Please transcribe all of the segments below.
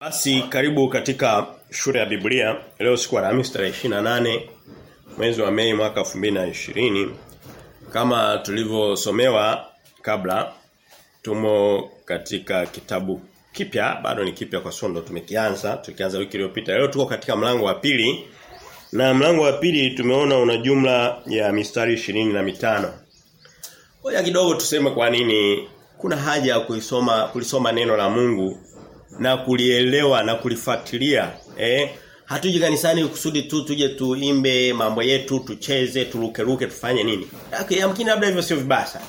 Basi karibu katika shule ya Biblia. Leo siku ya Alhamisi tarehe 28 mwezi wa Mei mwaka 2020. Kama tulivyosomewa kabla tumo katika kitabu kipya, bado ni kipya kwa sondo tumekianza, tukianza wiki iliyopita. Leo tuko katika mlango wa pili. Na mlango wa pili tumeona una jumla ya mistari ishirini na mitano. Ngoja kidogo tuseme kwa nini kuna haja ya kuisoma kulisoma neno la Mungu na kulielewa na kulifuatilia eh? Hatuji kanisani kusudi tu tuje tuimbe mambo yetu tucheze turukeruke tufanye nini. Okay, yamkini labda hivyo sio vibaya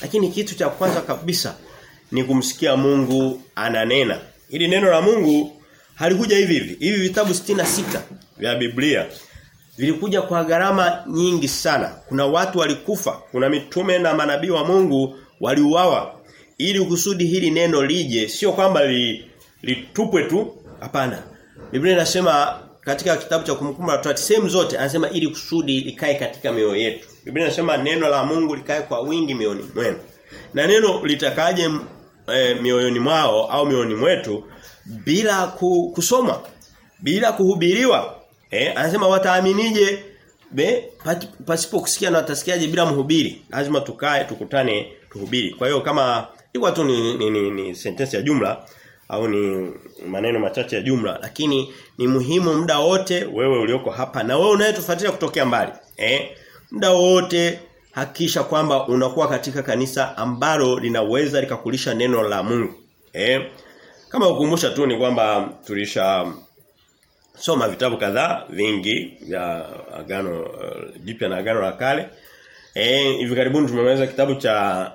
lakini kitu cha kwanza kabisa ni kumsikia Mungu ananena. Ili neno la Mungu halikuja hivi hivi. Hivi vitabu sita vya Biblia vilikuja kwa gharama nyingi sana. Kuna watu walikufa kuna mitume na manabii wa Mungu waliuawa. Ili kusudi hili neno lije sio kwamba li, litupwe tu? Hapana. Biblia inasema katika kitabu cha kumkumbuka la sehemu zote anasema ili kusudi likae katika mioyo yetu. Biblia inasema neno la Mungu likae kwa wingi mioyoni mwenu. Na neno litakaje e, mioyoni mwao au mioyoni mwetu? Bila kusoma bila kuhubiriwa. Eh anasema wataaminije? Be pasipo kusikia na watasikiaje bila mhubiri? Lazima tukae tukutane tuhubiri. Kwa hiyo kama ilikuwa tu ni, ni, ni, ni sentensi ya jumla au ni maneno machache ya jumla lakini ni muhimu muda wote wewe ulioko hapa na wewe unayetufuatilia kutokea mbali eh muda wote hakisha kwamba unakuwa katika kanisa ambalo linaweza likakulisha neno la Mungu eh. Kama ukumbusha tu ni kwamba tulisha soma vitabu kadhaa vingi vya agano uh, na agano la kale eh hivi karibuni tumemaliza kitabu cha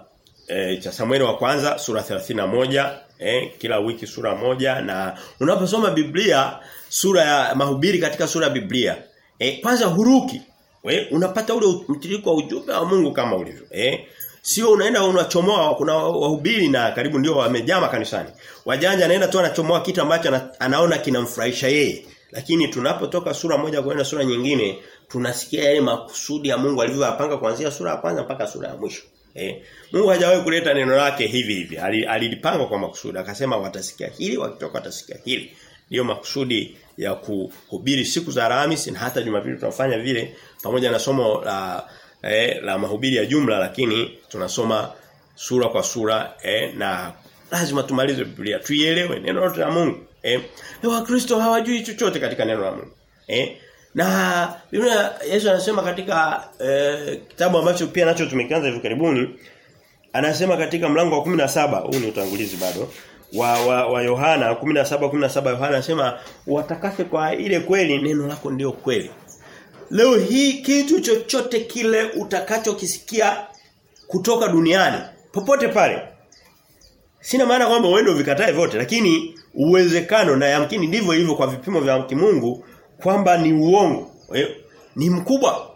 e, cha Samueli wa kwanza sura 31 eh kila wiki sura moja. Na unaposoma Biblia sura ya mahubiri katika sura ya Biblia eh kwanza huruki. We unapata ule mtiririko wa ujumbe wa Mungu kama ulivyo eh. Sio unaenda unachomoa kuna wahubiri na karibu ndio wamejama kanisani wajanja anaenda tu anachomoa kitu ambacho anaona kinamfurahisha yeye. Lakini tunapotoka sura moja kwenda sura nyingine tunasikia yale makusudi ya Mungu alivyopanga kuanzia sura ya kwanza mpaka sura ya mwisho Eh, Mungu hajawahi kuleta neno lake hivi hivi. Alilipanga kwa makusudi. Akasema watasikia hili, wakitoka watasikia hili. Ndiyo makusudi ya kuhubiri siku za Alhamisi na hata Jumapili tunafanya vile pamoja na somo la eh, la mahubiri ya jumla lakini tunasoma sura kwa sura eh, na lazima tumalize Biblia. Tuielewe neno lote la Mungu. Eh, Wakristo hawajui chochote katika neno la Mungu. Eh, na Biblia Yesu anasema katika e, kitabu ambacho pia nacho tumekianza hivi karibuni anasema katika mlango wa 17 huu ni utangulizi bado wa wa, wa Yohana 17 17 Yohana anasema watakase kwa ile kweli neno lako ndio kweli. Leo hii kitu chochote kile utakachokisikia kutoka duniani popote pale Sina maana kwamba wewe ndio vikatae vyote lakini uwezekano na yamkini ndivyo ilivyo kwa vipimo vya kimungu kwamba ni uongo eh, ni mkubwa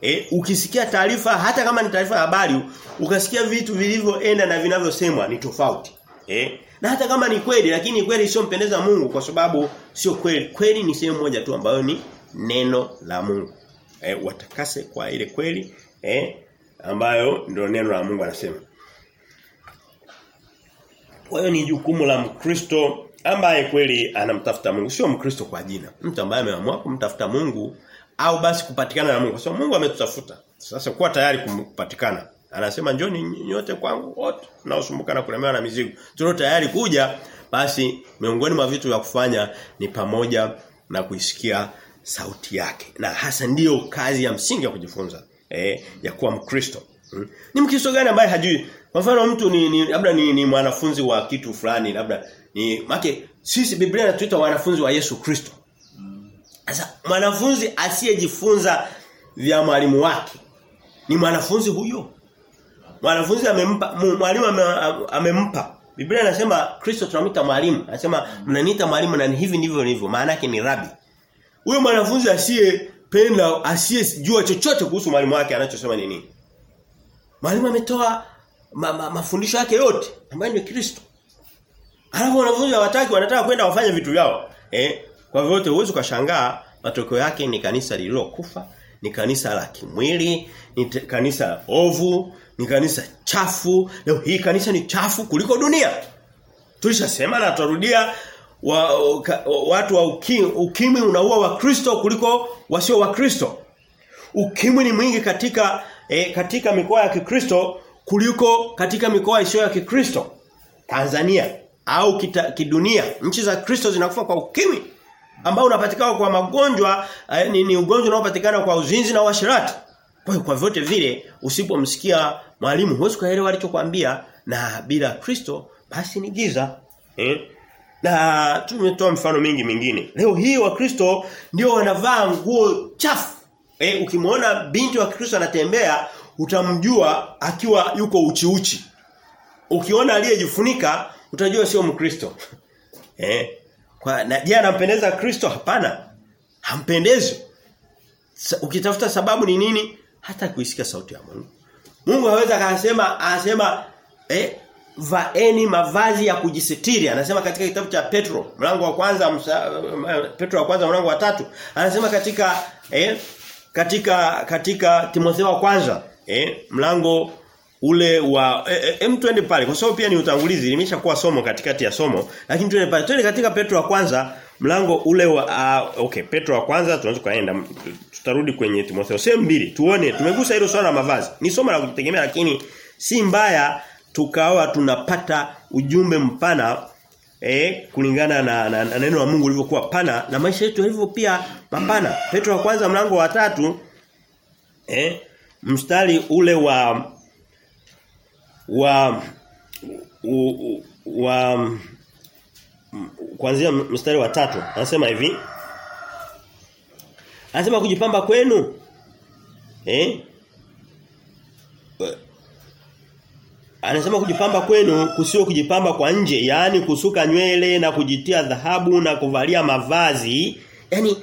eh, ukisikia taarifa hata kama ni taarifa ya habari ukasikia vitu vilivyoenda na vinavyosemwa ni tofauti eh, na hata kama ni kweli lakini kweli sio mpendeza Mungu kwa sababu sio kweli. Kweli ni sehemu moja tu ambayo ni neno la Mungu eh, watakase kwa ile kweli eh, ambayo ndio neno la Mungu anasema. Kwa hiyo ni jukumu la Mkristo ambaye kweli anamtafuta Mungu. Sio mkristo kwa jina. Mtu ambaye ameamua kumtafuta Mungu au basi kupatikana na Mungu. Kwa sababu Mungu ametutafuta. Sasa kuwa tayari kupatikana. Anasema njoni nyote kwangu wote naosumbuka na kulemewa na mizigo. Tulio tayari kuja basi miongoni mwa vitu vya kufanya ni pamoja na kuisikia sauti yake. Na hasa ndiyo kazi ya msingi ya kujifunza eh, ya kuwa mkristo. Hmm. ni mkristo gani ambaye hajui? Kwa mfano mtu ni, ni labda ni, ni mwanafunzi wa kitu fulani labda ni make sisi Biblia inatuita wanafunzi wa Yesu Kristo. Sasa mwanafunzi asiyejifunza vya mwalimu wake ni mwanafunzi huyo. Mwanafunzi amempa mwalimu amempa. Biblia inasema Kristo tunamwita mwalimu. Anasema mnaniita mwalimu na hivi ndivyo nilivyo. Maana yake ni rabi. Huyo mwanafunzi asiyependa asiyejua chochote kuhusu mwalimu wake anachosema ni nini? Mwalimu ametoa ma, ma, mafundisho yake yote ambayo ni Kristo. Alafu wanafunzi hawataki wanataka kwenda wafanye vitu vyao. Eh? Kwa vyote uwezo ukashangaa matokeo yake ni kanisa lililokufa, ni kanisa la kimwili, ni kanisa ovu, ni kanisa chafu. Leo hii kanisa ni chafu kuliko dunia. Tulishasema na tutarudia wa, wa, watu wa ukimwi, ukimwi unaua wakristo kuliko wasio wakristo. Ukimwi ni mwingi katika eh, katika mikoa ya Kikristo kuliko katika mikoa isiyo ya Kikristo. Tanzania au kita, kidunia nchi za Kristo zinakufa kwa ukimwi ambao unapatikana kwa magonjwa eh, ni, ni ugonjwa unaopatikana kwa uzinzi na uasherati. Kwa kwa vyote vile usipomsikia mwalimu huwezi kuelewa alichokuambia na bila Kristo basi ni giza. Eh? Na tumetoa mfano mingi mingine. Leo hii wa Kristo ndio wanavaa nguo chafu. Eh, ukimwona binti wa Kristo anatembea utamjua akiwa yuko uchi uchi. Ukiona aliyejifunika utajua sio Mkristo. eh? Kwa na je anampendeza Kristo? Hapana. Hampendezi. Sa, ukitafuta sababu ni nini? Hata kuisikia sauti ya Mungu. Mungu hawezi akasema anasema eh vaeni mavazi ya kujisitiri anasema katika kitabu cha Petro mlango wa kwanza msa, Petro wa kwanza mlango wa tatu anasema katika eh katika katika Timotheo wa kwanza eh mlango ule wa eh, eh, twende pale kwa sababu pia ni utangulizi limeshakuwa somo katikati ya somo lakini twende pale. Twende katika Petro wa kwanza mlango ule wa uh, okay Petro wa kwanza tunaweza kaenda tutarudi kwenye Timotheo. Sehemu mbili tuone tumegusa hilo swala la mavazi. Ni somo la kutegemea lakini si mbaya tukawa tunapata ujumbe mpana eh kulingana na, na, na neno la Mungu lilivyokuwa pana na maisha yetu yalivyo pia mapana. Petro wa kwanza mlango wa tatu eh mstari ule wa wa u, u, wa kuanzia mstari wa tatu anasema hivi Anasema kujipamba kwenu eh Anasema kujipamba kwenu kusio kujipamba kwa nje, yaani kusuka nywele na kujitia dhahabu na kuvalia mavazi, yani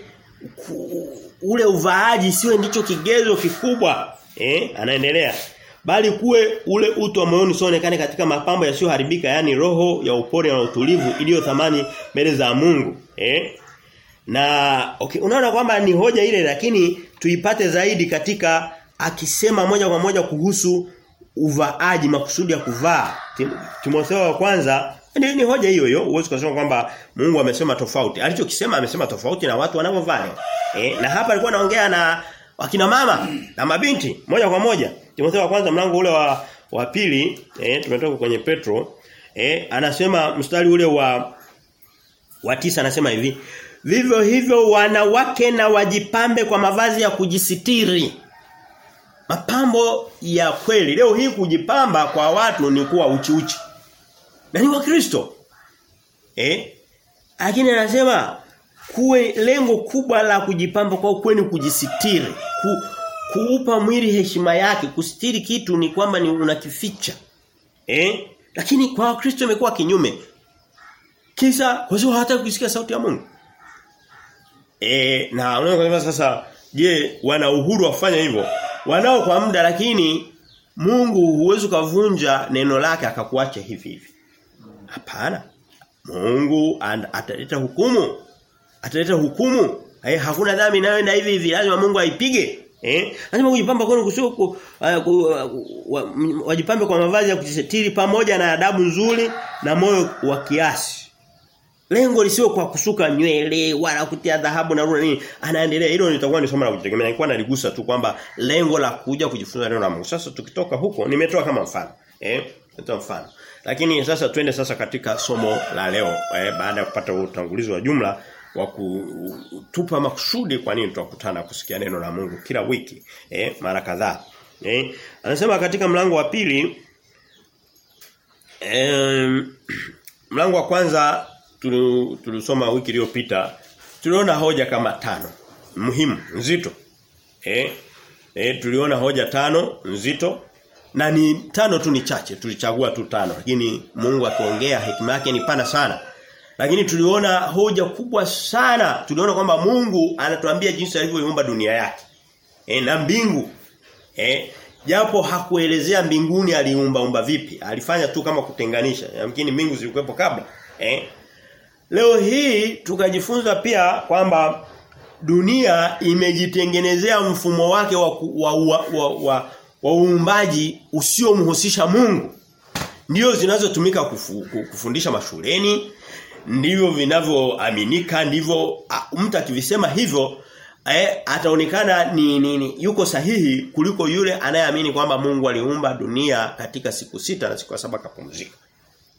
ule uvaaji siwe ndicho kigezo kikubwa. Eh, anaendelea. Bali kuwe ule utu wa moyoni usionekane katika mapambo yasiyoharibika, yani roho ya upole na utulivu iliyo thamani mbele za Mungu. Eh? Na okay, unaona kwamba ni hoja ile lakini tuipate zaidi katika akisema moja kwa moja kuhusu uvaaji makusudi ya kuvaa. Timotheo wa kwanza ni, ni hoja hiyo hiyo. uwezo kusema kwamba Mungu amesema tofauti. Alichokisema amesema tofauti na watu wanavyovaa. Eh, na hapa alikuwa anaongea na wakina mama na mabinti moja kwa moja. Timotheo wa kwanza mlango ule wa wa pili, eh, tumetoka kwenye Petro, eh, anasema mstari ule wa wa tisa anasema hivi, vivyo hivyo wanawake na wajipambe kwa mavazi ya kujisitiri. Mapambo ya kweli. Leo hii kujipamba kwa watu ni kuwa uchi uchi. Na ni wa Kristo Eh? Lakini anasema kuwe lengo kubwa la kujipamba kwa kweli kujisitiri. Ku, kuupa mwili heshima yake, kustiri kitu ni kwamba ni unakificha. Eh? Lakini kwa wakristo imekuwa kinyume. Kisa kwa sababu hata kusikia sauti ya Mungu. Eh, na unaona sasa je, wana uhuru wafanya hivyo? wanao kwa muda lakini Mungu huwezi kuvunja neno lake akakuacha hivi hivi. Hapana. Mungu ataleta hukumu. Ataleta hukumu. Eh, hakuna dhambi inayoenda hivi hivi lazima Mungu aipige. Eh? Anasema kujipamba kwenu kusio ku, uh, ku, uh, wajipambe kwa mavazi ya kujisitiri pamoja na adabu nzuri na moyo wa kiasi. Lengo lisio kwa kusuka nywele wala kutia dhahabu na rula nini. Anaendelea hilo litakuwa ni somo la kujitegemea. Nilikuwa naligusa tu kwamba lengo la kuja kujifunza neno la Mungu. Sasa tukitoka huko nimetoa kama mfano. Eh? Nimetoa mfano. Lakini sasa twende sasa katika somo la leo eh, baada ya kupata utangulizi wa jumla wa kutupa makusudi kwa nini tutakutana kusikia neno la Mungu kila wiki eh mara kadhaa. Eh? Anasema katika mlango wa pili eh, mlango wa kwanza tulisoma wiki iliyopita tuliona hoja kama tano muhimu nzito eh eh tuliona hoja tano nzito na ni tano tu ni chache tulichagua tu tano lakini Mungu akiongea hekima yake ni pana sana lakini tuliona hoja kubwa sana. Tuliona kwamba Mungu anatuambia jinsi alivyoumba dunia yake. E, na mbingu. Eh japo hakuelezea mbinguni aliumba umba vipi. Alifanya tu kama kutenganisha. Yamkini mbingu zilikuwepo kabla. Eh Leo hii tukajifunza pia kwamba dunia imejitengenezea mfumo wake wa wa wa, wa, wa, wa uumbaji usiomhusisha Mungu. Ndio zinazotumika kufu, kufundisha mashuleni, ndivyo vinavyoaminika ndivyo mtu akivisema hivyo eh, ataonekana ni, ni, ni yuko sahihi kuliko yule anayeamini kwamba Mungu aliumba dunia katika siku sita na siku saba kapumzika.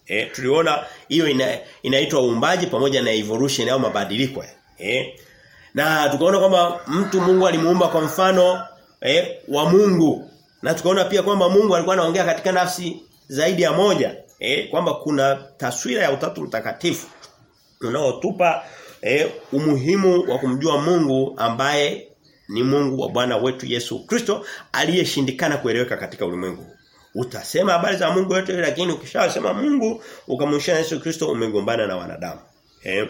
Eh, tuliona hiyo ina, inaitwa uumbaji pamoja na evolution au mabadiliko. Eh. Na tukaona kwamba mtu Mungu alimuumba kwa mfano eh, wa Mungu. Na tukaona pia kwamba Mungu alikuwa anaongea katika nafsi zaidi ya moja. Eh, kwamba kuna taswira ya utatu mtakatifu unaotupa eh, umuhimu wa kumjua Mungu ambaye ni Mungu wa Bwana wetu Yesu Kristo aliyeshindikana kueleweka katika ulimwengu. Utasema habari za Mungu yote lakini ukishasema Mungu ukamwishia Yesu Kristo umegombana na wanadamu. Eh.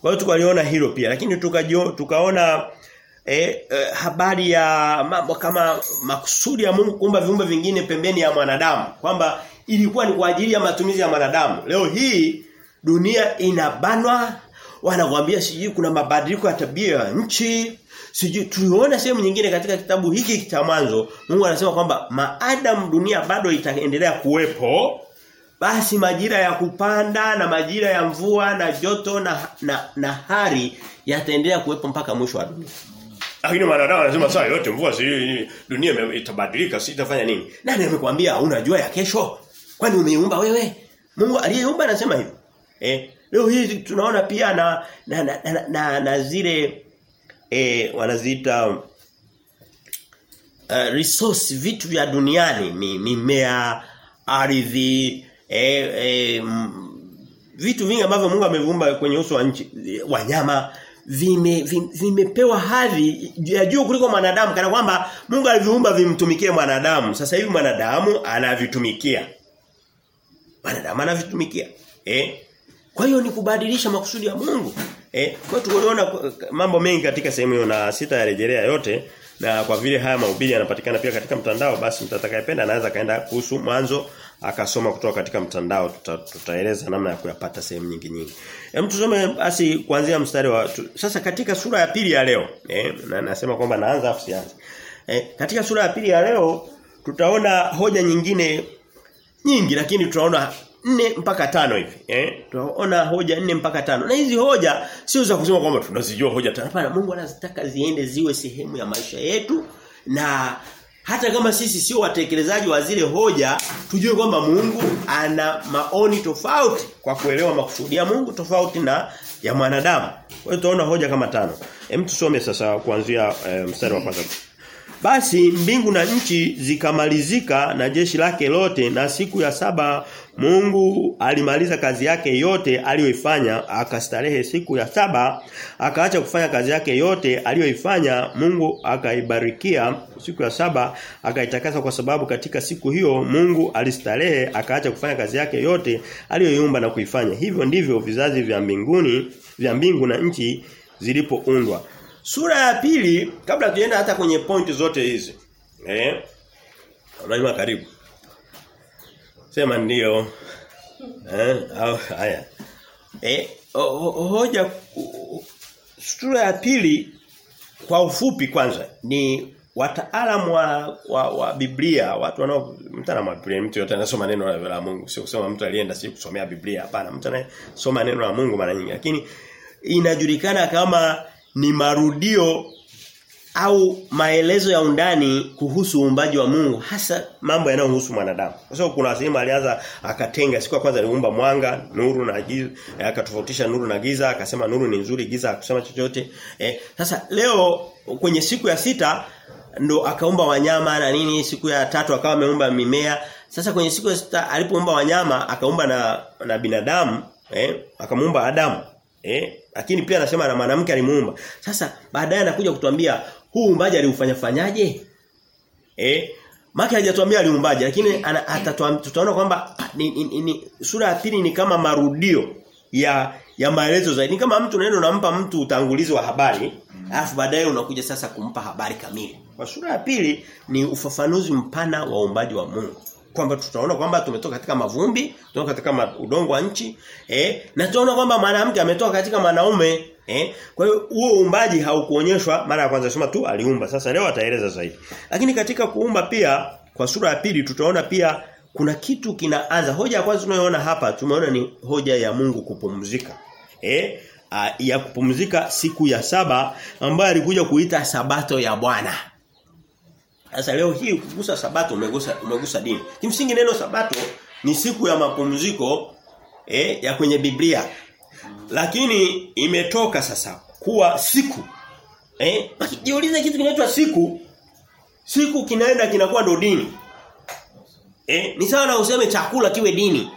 Kwa hiyo tukaliona hilo pia lakini tukajio, tukaona eh, eh, habari ya mambo kama makusudi ya Mungu kuumba viumbe vingine pembeni ya mwanadamu kwamba ilikuwa ni kwa ajili ya matumizi ya wanadamu. Leo hii dunia inabanwa wanakuambia sijui kuna mabadiliko ya tabia ya nchi sijui tuliona sehemu nyingine katika kitabu hiki cha mwanzo Mungu anasema kwamba maadamu dunia bado itaendelea kuwepo basi majira ya kupanda na majira ya mvua na joto na na, na hari yataendelea kuwepo mpaka mwisho wa dunia. Lakini wanadamu wanasema saa yote mvua si dunia itabadilika si itafanya nini? Nani amekwambia unajua ya kesho? Kwani umeumba wewe? Mungu aliyeumba anasema hivyo. Eh, leo hii tunaona pia na na na, na, na, na zile eh wanaziita uh, resource vitu vya duniani mimea ardhi eh, eh, vitu vingi ambavyo Mungu ameviumba kwenye uso wa nchi wanyama vime vimepewa vime hadhi ya juu kuliko mwanadamu kana kwamba Mungu aliviumba vimtumikie mwanadamu sasa hivi mwanadamu anavitumikia mwanadamu anavitumikia eh kwa hiyo ni kubadilisha makusudi ya Mungu eh kwa tuliona mambo mengi katika sehemu hiyo na sita yarejelea yote na kwa vile haya mahubiri yanapatikana pia katika mtandao basi mtatakayependa anaweza kaenda kuhusu mwanzo akasoma kutoka katika mtandao tuta, tutaeleza namna ya kuyapata sehemu nyingi nyingi. Hem tusome basi kuanzia mstari wa tu, sasa katika sura ya pili ya leo eh na nasema kwamba naanza afu sianze. Eh katika sura ya pili ya leo tutaona hoja nyingine nyingi lakini tunaona nne mpaka tano hivi eh? Tunaona hoja nne mpaka tano. Na hizi hoja sio za kusema kwamba tunazijua hoja tano. Hapana Mungu anazitaka ziende ziwe sehemu ya maisha yetu na hata kama sisi sio watekelezaji wa zile hoja tujue kwamba Mungu ana maoni tofauti kwa kuelewa makusudi ya Mungu tofauti na ya mwanadamu. Kwa hiyo tunaona hoja kama tano. Hem tusome sasa kuanzia e, mstari wa kwanza basi mbingu na nchi zikamalizika na jeshi lake lote na siku ya saba Mungu alimaliza kazi yake yote aliyoifanya akastarehe siku ya saba akaacha kufanya kazi yake yote aliyoifanya. Mungu akaibarikia siku ya saba akaitakasa kwa sababu katika siku hiyo Mungu alistarehe akaacha kufanya kazi yake yote aliyoiumba na kuifanya. Hivyo ndivyo vizazi vya mbinguni vya mbingu na nchi zilipoundwa Sura ya pili kabla tuenda hata kwenye point zote hizi. Eh? Unajua karibu. Sema ndio. Eh, au haya. Eh, hoja sura ya pili kwa ufupi kwanza ni wataalamu wa, wa, wa Biblia, watu wanao mtaalamu wa Biblia, mtu yote anasoma neno la Mungu, sio kusema mtu alienda si kusomea Biblia, hapana, mtu anayesoma neno la Mungu mara nyingi. Lakini inajulikana kama ni marudio au maelezo ya undani kuhusu uumbaji wa Mungu hasa mambo yanayohusu mwanadamu. Kwa sababu kuna sehemu alianza akatenga siku ya kwanza aliumba mwanga, nuru na giza, akatofautisha nuru na giza, akasema nuru ni nzuri, giza akusema chochote. Eh, sasa leo kwenye siku ya sita ndo akaumba wanyama na nini, siku ya tatu akawa ameumba mimea. Sasa kwenye siku ya sita alipoumba wanyama akaumba na na binadamu, eh, akamuumba Adamu. Eh, lakini pia anasema na mwanamke alimuumba. Sasa baadaye anakuja kutuambia huu uumbaji aliufanya fanyaje? Eh, maki hajatuambia aliumbaje lakini tutaona kwamba ni, ni, ni, sura ya pili ni kama marudio ya ya maelezo zaidi. Ni kama mtu neno unampa mtu utangulizi wa habari, alafu baadaye unakuja sasa kumpa habari kamili. Kwa sura ya pili ni ufafanuzi mpana wa uumbaji wa Mungu kwamba tutaona kwamba tumetoka katika mavumbi, tumetoka katika udongo wa nchi, eh, na tutaona kwamba mwanamke ametoka katika mwanaume, eh. Kwa hiyo huo uumbaji haukuonyeshwa mara ya kwanza sema tu aliumba. Sasa leo ataeleza zaidi. Lakini katika kuumba pia kwa sura ya pili tutaona pia kuna kitu kinaanza. Hoja ya kwanza tunayoona hapa tumeona ni hoja ya Mungu kupumzika. Eh? A, ya kupumzika siku ya saba ambayo alikuja kuita sabato ya Bwana. Sasa leo hii ukigusa sabato umegusa umegusa dini. Kimsingi neno sabato ni siku ya mapumziko eh, ya kwenye Biblia. Lakini imetoka sasa kuwa siku. Eh? Jiulize kitu kinaitwa siku. Siku kinaenda kinakuwa ndo dini. Eh, ni sawa na useme chakula kiwe dini.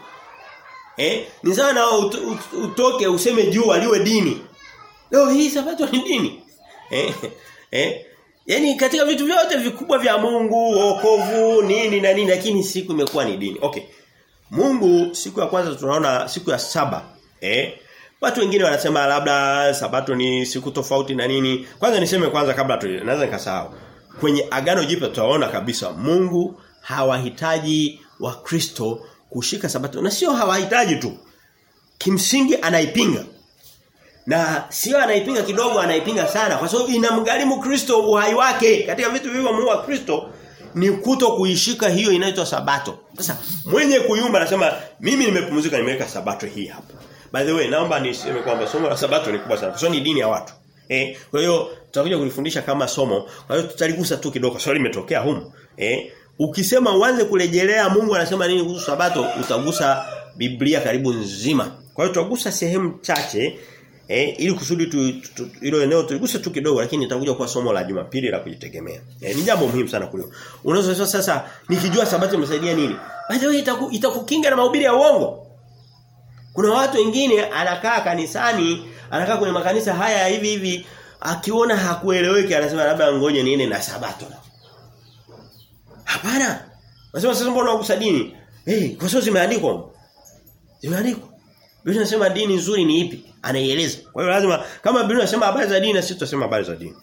Eh, ni sawa na ut, ut, utoke useme jua liwe dini. Leo hii sabato ni dini. Eh, eh, Yaani katika vitu vyote vikubwa vya Mungu, wokovu, nini na nini lakini siku imekuwa ni dini. Okay. Mungu siku ya kwanza tunaona siku ya saba. Eh? Watu wengine wanasema labda sabato ni siku tofauti na nini. Kwanza niseme kwanza kabla tu naweza nikasahau. Kwenye agano jipya tutaona kabisa Mungu hawahitaji wakristo kushika sabato na sio hawahitaji tu. Kimsingi anaipinga. Na sio anaipinga kidogo anaipinga sana kwa sababu inamgharimu Kristo uhai wake katika vitu vilivyomuua Kristo ni kuto kuishika hiyo inaitwa sabato. Sasa mwenye kuyumba anasema mimi nimepumzika nimeweka sabato hii hapa. By the way naomba niseme kwamba somo la sabato ni kubwa sana. Kwa ni dini ya watu. Eh, kwa hiyo tutakuja kulifundisha kama somo. Kwa hiyo tutaligusa tu kidogo. Swali limetokea humu. Eh, ukisema uanze kurejelea Mungu anasema nini kuhusu sabato utagusa Biblia karibu nzima. Kwa hiyo tutagusa sehemu chache Eh, ili kusudi tu hilo eneo tuliguse tu kidogo lakini nitakuja kwa somo la Jumapili la kujitegemea. Eh, ni jambo muhimu sana kulio. Unaweza sasa nikijua sabato imesaidia nini? The way itaku, itakukinga na mahubiri ya uongo. Kuna watu wengine anakaa kanisani, anakaa kwenye makanisa haya hivi hivi akiona hakueleweki anasema labda ngoje niende na sabato. Hapana. Nasema sasa mbona unagusa dini? Eh, kwa sababu zimeandikwa. Zimeandikwa. Biblia inasema dini nzuri ni ipi? Anaieleza. Kwa hiyo lazima kama Biblia inasema habari za dini na sisi tutasema habari za dini.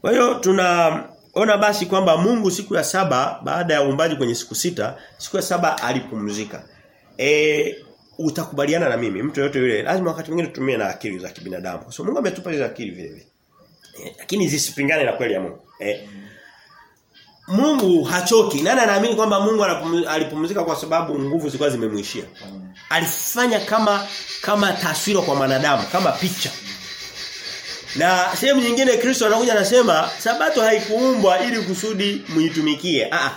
Kwa hiyo tunaona basi kwamba Mungu siku ya saba baada ya uumbaji kwenye siku sita, siku ya saba alipumzika. E, utakubaliana na mimi mtu yote yule lazima wakati mwingine tutumie na akili za kibinadamu. Sababu Mungu ametupa hizo akili vile vile. E, lakini zisipingane na kweli ya Mungu. E, Mungu hachoki. Nani anaamini kwamba Mungu alipumzika kwa sababu nguvu zilikuwa zimemwishia? Alifanya kama kama taswira kwa mwanadamu, kama picha. Na sehemu nyingine Kristo anakuja anasema sabato haikuumbwa ili kusudi muitumikie. Ah,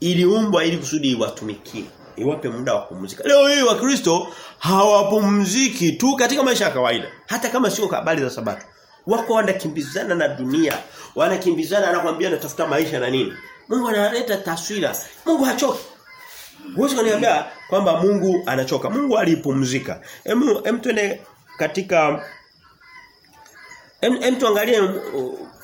iliumbwa ili kusudi iwatumikie. Iwape muda wa kupumzika. Leo hii Wakristo hawapumziki tu katika maisha ya kawaida. Hata kama sio habari za sabato. Wako wanakimbizana na dunia. Wanakimbizana anakuambia natafuta maisha na nini. Mungu analeta taswira. Mungu hachoki. Huwezi kuniambia kwamba Mungu anachoka. Mungu alipumzika. Hem hem twende katika hem, tuangalie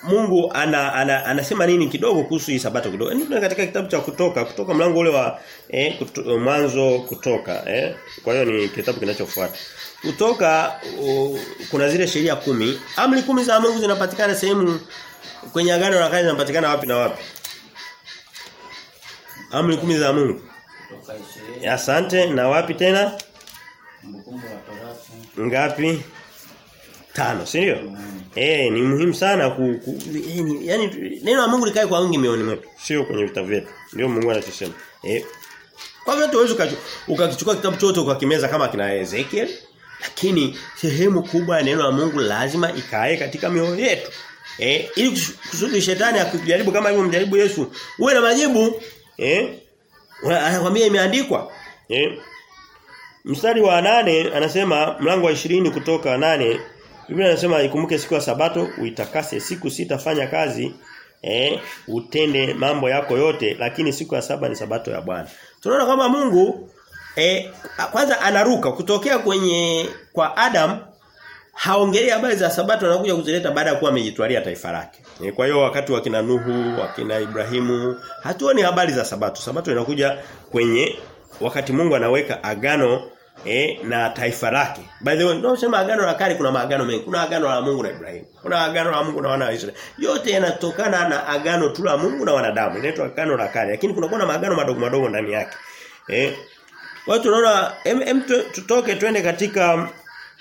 Mungu ana, ana, anasema nini kidogo kuhusu hii sabato kidogo. Hem katika kitabu cha kutoka, kutoka mlango ule wa eh, kutu, mwanzo kutoka, eh. Kwa hiyo ni kitabu kinachofuata. Kutoka uh, kuna zile sheria kumi Amri kumi za Mungu zinapatikana sehemu kwenye agano la kale zinapatikana wapi na wapi? Amri kumi za Mungu. Asante na wapi tena? Ngapi? Tano, si ndio? Eh, ni muhimu sana ku, ku eh, ni, yani neno la Mungu likae kwa wingi mioyoni mwetu, sio kwenye vitabu vyetu. Ndio Mungu anachosema. Eh. Kwa hivyo tuweze ukakichukua kitabu chote ukakimeza kama kina Ezekiel, lakini sehemu kubwa ya neno la Mungu lazima ikae katika mioyo yetu. Eh, ili kusudi shetani akujaribu kama hivyo mjaribu Yesu, uwe na majibu. Eh? Anakuambia imeandikwa. Eh? Mstari wa nane anasema mlango wa ishirini kutoka nane Biblia inasema ikumbuke siku ya sabato uitakase siku sita fanya kazi eh utende mambo yako yote lakini siku ya saba ni sabato ya Bwana. Tunaona kwamba Mungu eh kwanza anaruka kutokea kwenye kwa Adam haongelei habari za sabato anakuja kuzileta baada ya kuwa amejitwalia taifa lake. E, kwa hiyo wakati wa kina Nuhu, wakina Ibrahimu, hatuoni habari za sabato. Sabato inakuja kwenye wakati Mungu anaweka agano eh, na taifa lake. By the way, tunasema agano la kale kuna maagano mengi. Kuna agano la Mungu na Ibrahimu. Kuna agano la Mungu na wana wa Israeli. Yote yanatokana na agano tu la Mungu na wanadamu. Inaitwa agano la kale. Lakini kuna kuna maagano madogo madogo ndani yake. Eh. Watu tunaona em tutoke twende katika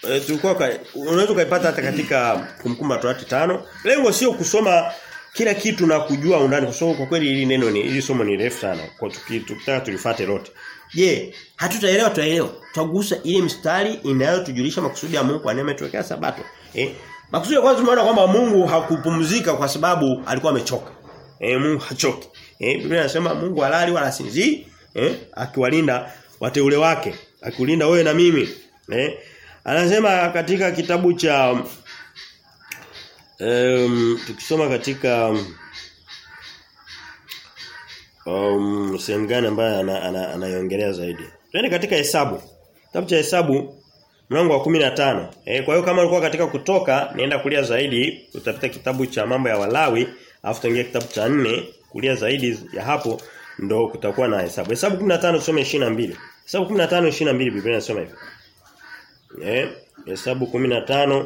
E, tulikuwa unaweza kuipata hata katika kumkumba Torati tano. Lengo sio kusoma kila kitu na kujua undani kwa sababu kwa kweli hili neno ni hili somo ni refu sana kwa tukitaka tulifuate lote. Je, yeah, hatutaelewa tutaelewa. Tutagusa ile mstari inayotujulisha makusudi ya Mungu kwa neema tuwekea sabato. Eh? Makusudi kwanza tumeona kwamba Mungu hakupumzika kwa sababu alikuwa amechoka. Eh, Mungu hachoki. Eh, Biblia inasema Mungu halali wala sinzii, eh, akiwalinda wateule wake, akulinda wewe na mimi. Eh? Anasema katika kitabu cha um, tukisoma katika um, sehemu gani ambayo anaiongelea ana, ana zaidi. Twende katika hesabu. Kitabu cha hesabu mlango wa 15. Eh, kwa hiyo kama ulikuwa katika kutoka nienda kulia zaidi utapita kitabu cha mambo ya Walawi alafu tuingia kitabu cha 4 kulia zaidi ya hapo ndo kutakuwa na hesabu. Hesabu 15 tusome 22. Hesabu 15 22 Biblia inasema hivi. Eh, hesabu 15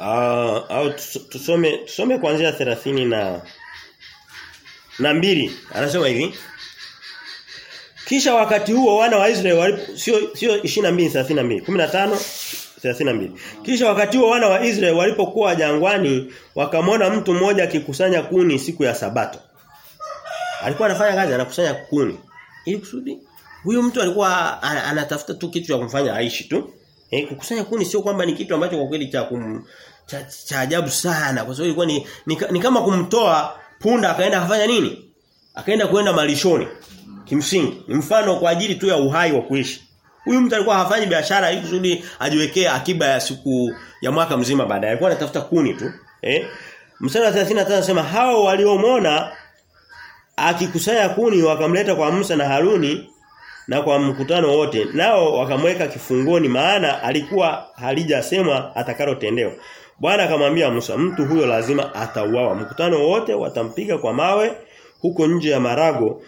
Ah, uh, au tusome tusome kuanzia 30 na na mbili. Anasema hivi. Kisha wakati huo wana wa Israeli sio sio 22 32 15 32 kisha wakati huo wana wa Israeli walipokuwa jangwani wakamwona mtu mmoja akikusanya kuni siku ya sabato. Alikuwa anafanya kazi anakusanya kuni. Ili kusudi huyu mtu alikuwa anatafuta tu kitu cha kumfanya aishi tu eh kukusanya kuni sio kwamba ni kitu ambacho kwa kweli cha kum, cha, cha ajabu sana kwa sababu ilikuwa ni, ni, ni kama kumtoa punda akaenda kufanya nini? Akaenda kuenda malishoni. Kimsingi, ni mfano kwa ajili tu ya uhai wa kuishi. Huyu mtu alikuwa hafanyi biashara ili kusudi ajiwekee akiba ya siku ya mwaka mzima baadaye. Alikuwa anatafuta kuni tu. Eh? Mstari wa 35 anasema hao waliomona akikusanya kuni wakamleta kwa Musa na Haruni na kwa mkutano wote nao wakamweka kifungoni maana alikuwa halijasemwa atakalotendewa. Bwana akamwambia Musa mtu huyo lazima atauawa. Mkutano wote watampiga kwa mawe huko nje ya marago.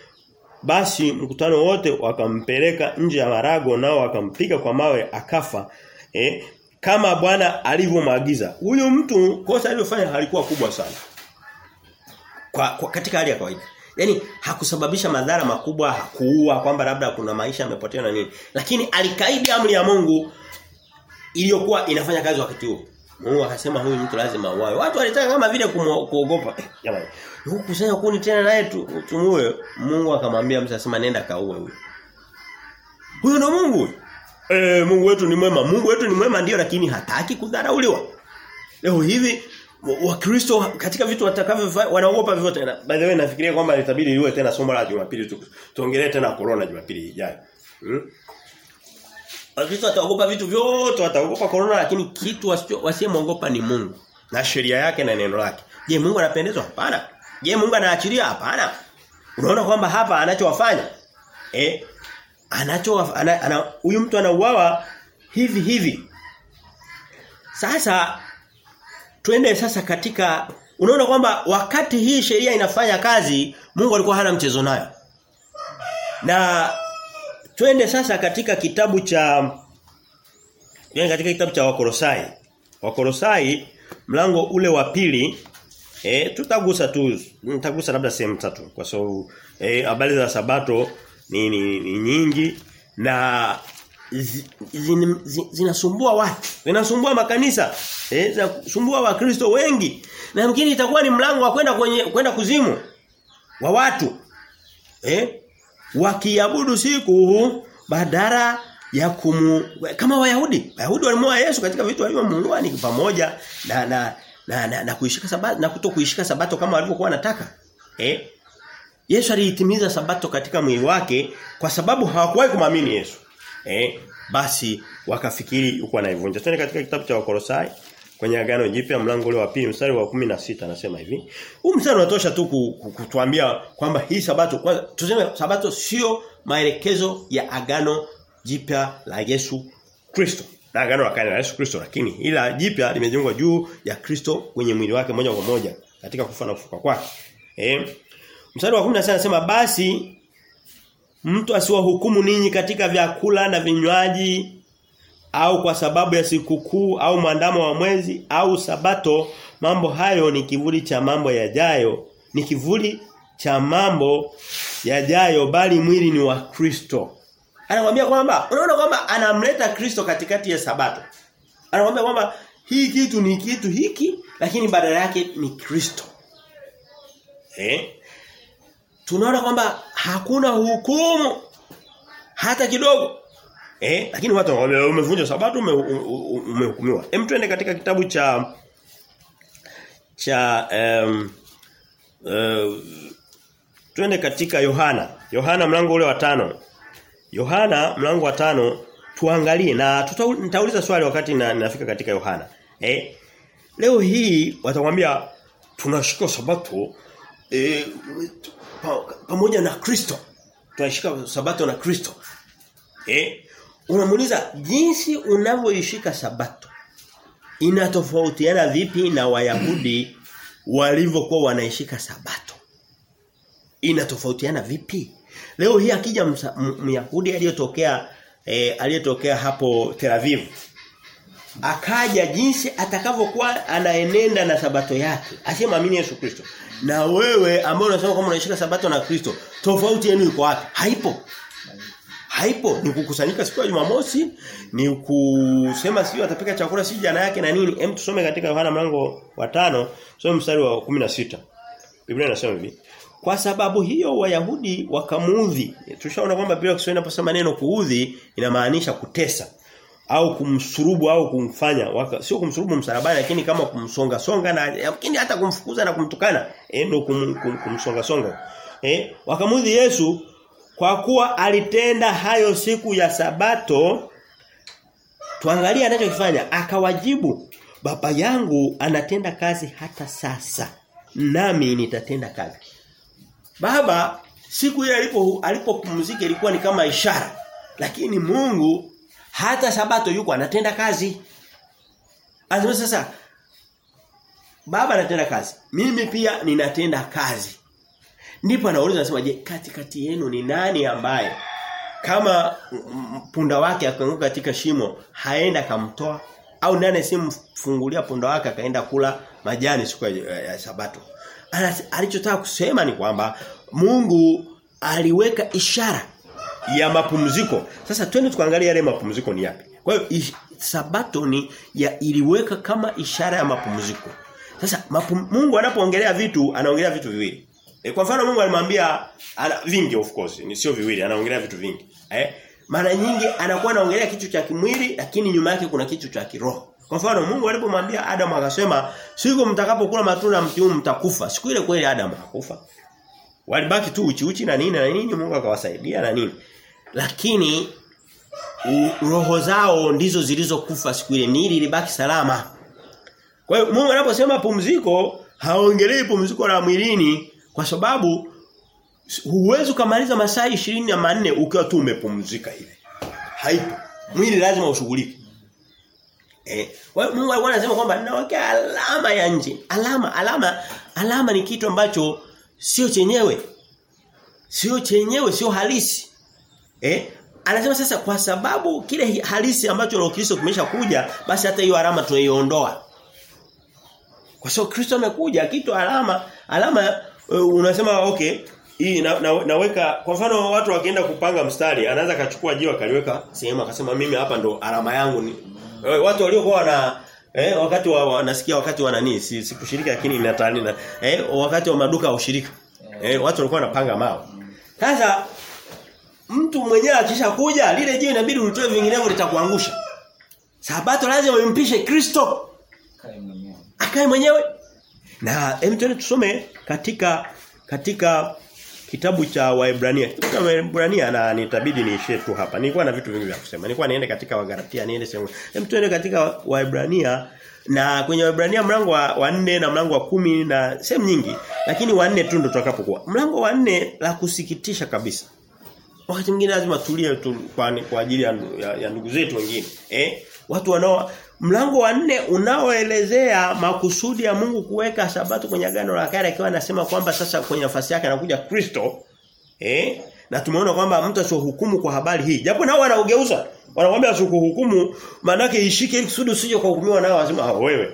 Basi mkutano wote wakampeleka nje ya marago nao wakampiga kwa mawe akafa eh, kama Bwana alivyomaagiza huyo mtu kosa alilofanya halikuwa kubwa sana. Kwa, kwa katika hali ya kawaida Yaani hakusababisha madhara makubwa, hakuua kwamba labda kuna maisha yamepotea na nini. Lakini alikaidi amri ya Mungu iliyokuwa inafanya kazi wakati huo. Mungu akasema huyu mtu lazima auawe. Watu walitaka kama vile kuogopa. Eh, jamani. Huku kusanya kuni tena naye tu, tumue. Mungu akamwambia Musa sema nenda kaue huyu. Huyu ndo Mungu. Eh Mungu wetu ni mwema. Mungu wetu ni mwema ndio lakini hataki kudharauliwa. Leo hivi Wakristo katika vitu watakavyofanya wanaogopa vyote. By the way nafikiria kwamba itabidi iwe tena somo la Jumapili tu. Tuongelee tena corona Jumapili ijayo. Hmm? Wakristo wataogopa vitu vyote, wataogopa corona lakini kitu wasiyemwogopa ni Mungu na sheria yake na neno lake. Je, Mungu anapendezwa? Hapana. Je, Mungu anaachilia? Hapana. Unaona kwamba hapa anachowafanya eh anacho ana, ana, huyu mtu anauawa hivi hivi. Sasa Twende sasa katika unaona kwamba wakati hii sheria inafanya kazi Mungu alikuwa hana mchezo nayo. Na twende sasa katika kitabu cha yani katika kitabu cha Wakolosai. Wakolosai mlango ule wa pili eh tutagusa tu nitagusa labda sehemu tatu kwa sababu eh habari za sabato ni, ni, ni nyingi na zin, zi, zinasumbua watu. Zinasumbua makanisa. Eh zinasumbua wakristo wengi. Na mkini itakuwa ni mlango wa kwenda kwenye kwenda kuzimu wa watu. Eh wakiabudu siku badala ya kumu kama wayahudi. Wayahudi walimwoa Yesu katika vitu walivyomuua ni pamoja na na na, na, na kuishika sabato na kutokuishika sabato kama walivyokuwa wanataka. Eh Yesu aliitimiza sabato katika mwili wake kwa sababu hawakuwahi kumamini Yesu. Eh basi wakafikiri yuko anaivunja. Twende katika kitabu cha Wakolosai kwenye agano jipya mlango ule wa pili mstari wa 16 anasema hivi. Huu mstari unatosha tu kutuambia kwamba hii sabato kwanza tuseme sabato sio maelekezo ya agano jipya la Yesu Kristo. Na agano la kale la Yesu Kristo lakini ila jipya limejengwa juu ya Kristo kwenye mwili wake moja kwa moja katika kufa na kufuka kwake. Eh Mstari wa 16 anasema basi mtu asiwahukumu ninyi katika vyakula na vinywaji au kwa sababu ya sikukuu au mwandamo wa mwezi au sabato mambo hayo ni kivuli cha mambo yajayo ni kivuli cha mambo yajayo bali mwili ni wa Kristo anamwambia kwamba unaona kwamba anamleta Kristo katikati ya sabato anamwambia kwamba hii kitu ni kitu hiki lakini badala yake ni Kristo. Eh? Tunaona kwamba hakuna hukumu hata kidogo. Eh? Lakini watu wamevunja sabato umehukumiwa. Hem twende katika kitabu cha cha um, uh, twende katika Yohana. Yohana mlango ule wa tano. Yohana mlango wa tano tuangalie na nitauliza swali wakati na, nafika katika Yohana. Eh? Leo hii watakwambia tunashika sabato eh, pa, pamoja na Kristo. Tunashika sabato na Kristo. Eh? Unamuuliza jinsi unavyoishika sabato inatofautiana vipi na Wayahudi walivyokuwa wanaishika sabato? Inatofautiana vipi? Leo hii akija Myahudi aliyotokea eh, aliyetokea hapo Tel Aviv akaja jinsi atakavyokuwa anaenenda na sabato yake. Asiyemwamini Yesu Kristo. Na wewe ambao unasema kama unashika sabato na Kristo tofauti yenu iko wapi? Haipo. Haipo. Ni kukusanyika siku ya Jumamosi ni kusema sio atapika chakula si jana yake na nini. Hem tusome katika Yohana mlango wa tano tusome mstari wa 16 Biblia inasema hivi kwa sababu hiyo Wayahudi wakamuudhi. Tushaona kwamba Biblia Kiswahili inaposema neno kuudhi inamaanisha kutesa au kumsurubu au kumfanya waka, sio kumsurubu msalabani lakini kama kumsonga songa na lakini hata kumfukuza na kumtukana eh kum, kum, kumsonga songa. Eh wakamudhi Yesu kwa kuwa alitenda hayo siku ya sabato tuangalie anachokifanya akawajibu baba yangu anatenda kazi hata sasa nami nitatenda kazi Baba siku ile alipo alipopumzika ilikuwa ni kama ishara. Lakini Mungu hata sabato yuko anatenda kazi. Anasema sasa Baba anatenda kazi. Mimi pia ninatenda kazi. Ndipo anauliza anasema je kati kati yenu ni nani ambaye kama punda wake akaanguka katika shimo haenda kamtoa au nani simfungulia punda wake akaenda kula majani siku ya, ya sabato. Alichotaka kusema ni kwamba Mungu aliweka ishara ya mapumziko. Sasa twende tukaangalia yale mapumziko ni yapi. Kwa hiyo sabato ni ya iliweka kama ishara ya mapumziko. Sasa mapum, Mungu anapoongelea vitu anaongelea vitu viwili. E, kwa mfano Mungu alimwambia vingi of course, ni sio viwili, anaongelea vitu vingi. Eh? Mara nyingi anakuwa anaongelea kitu cha kimwili lakini nyuma yake kuna kitu cha kiroho. Kwa mfano Mungu alipomwambia Adam akasema siku mtakapokula matunda mti huu mtakufa. Siku ile kweli Adam hakufa. Walibaki tu uchi uchi na nini na nini Mungu akawasaidia na nini. Lakini roho zao ndizo zilizokufa siku ile miili ilibaki salama. Kwa hiyo Mungu anaposema pumziko haongelei pumziko la mwilini kwa sababu huwezi kumaliza masaa 24 ukiwa tu umepumzika hivi. Haipo. Mwili lazima ushughulike. Eh, Mungu alikuwa anasema kwamba ninawekea alama ya nje. Alama, alama, alama ni kitu ambacho sio chenyewe. Sio chenyewe, sio halisi. Eh? Anasema sasa kwa sababu kile halisi ambacho roho Kristo kimesha kuja, basi hata hiyo alama tunaiondoa. Kwa sababu Kristo amekuja kitu alama, alama uh, unasema okay, hii na, na, naweka kwa mfano watu wakienda kupanga mstari, anaweza kachukua jiwe akaliweka sehemu akasema mimi hapa ndo alama yangu ni watu waliokuwa wana eh wakati wa wanasikia wakati wa nani si sikushirika lakini natani na eh wakati wa maduka ushirika eh watu walikuwa wanapanga mao sasa mtu mwenyewe akisha kuja lile jiwe inabidi ulitoe vinginevyo litakuangusha sabato lazima umpishe Kristo akae mwenyewe na hem tusome katika katika kitabu cha Waebrania. Kitabu cha Waebrania na nitabidi niishie tu hapa. Nilikuwa na vitu vingi vya kusema. Nilikuwa niende katika Wagalatia, niende sehemu. Hem tuende katika Waebrania na kwenye Waebrania mlango wa, wa nne na mlango wa kumi na sehemu nyingi. Lakini wa nne tu ndo tutakapokuwa. Mlango wa nne la kusikitisha kabisa. Wakati mwingine lazima tulie tu kwa, kwa ajili ya, ya, ya ndugu zetu wengine. Eh? Watu wanao mlango wa nne unaoelezea makusudi ya Mungu kuweka sabato kwenye agano la kale akiwa anasema kwamba sasa kwenye nafasi yake anakuja Kristo eh? Na tumeona kwamba mtu asiohukumu kwa habari hii. Japo nao wanaugeuza wanakuambia maana ishike ili kusudi usije kuhukumiwa nao lazima ah, wewe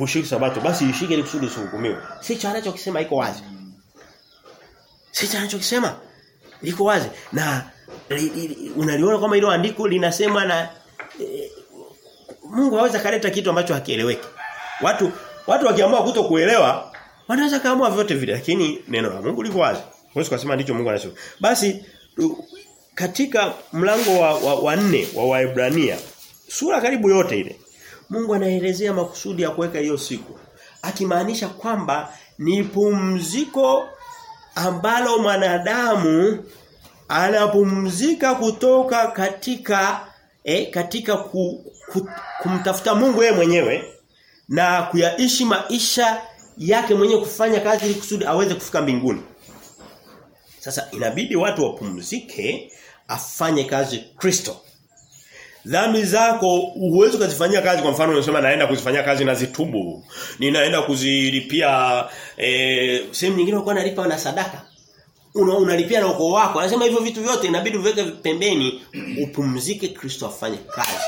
ushike sabato. Basi ishike ili kusudi usihukumiwe. Si cha anachokisema iko wazi. Si cha anachokisema liko wazi na li, li, unaliona kama hilo andiko linasema na e, Mungu hawezi kaleta kitu ambacho hakieleweki. Watu watu wakiamua kutokuelewa wanaweza kaamua vyote vile lakini neno la Mungu liko wazi. Huwezi kusema ndicho Mungu anasema. Basi katika mlango wa, wa, wa nne wa Waebrania sura karibu yote ile Mungu anaelezea makusudi ya kuweka hiyo siku akimaanisha kwamba ni pumziko ambalo mwanadamu anapumzika kutoka katika eh, katika ku, ku, kumtafuta Mungu yeye mwenyewe na kuyaishi maisha yake mwenyewe kufanya kazi ili kusudi aweze kufika mbinguni. Sasa inabidi watu wapumzike afanye kazi Kristo. Dhambi zako uwezo kuzifanyia kazi kwa mfano unasema naenda kuzifanyia kazi na zitubu. Ninaenda kuzilipia eh sehemu nyingine unakuwa nalipa na sadaka. Una unalipia na ukoo wako. Anasema hivyo vitu vyote inabidi uweke pembeni upumzike Kristo afanye kazi.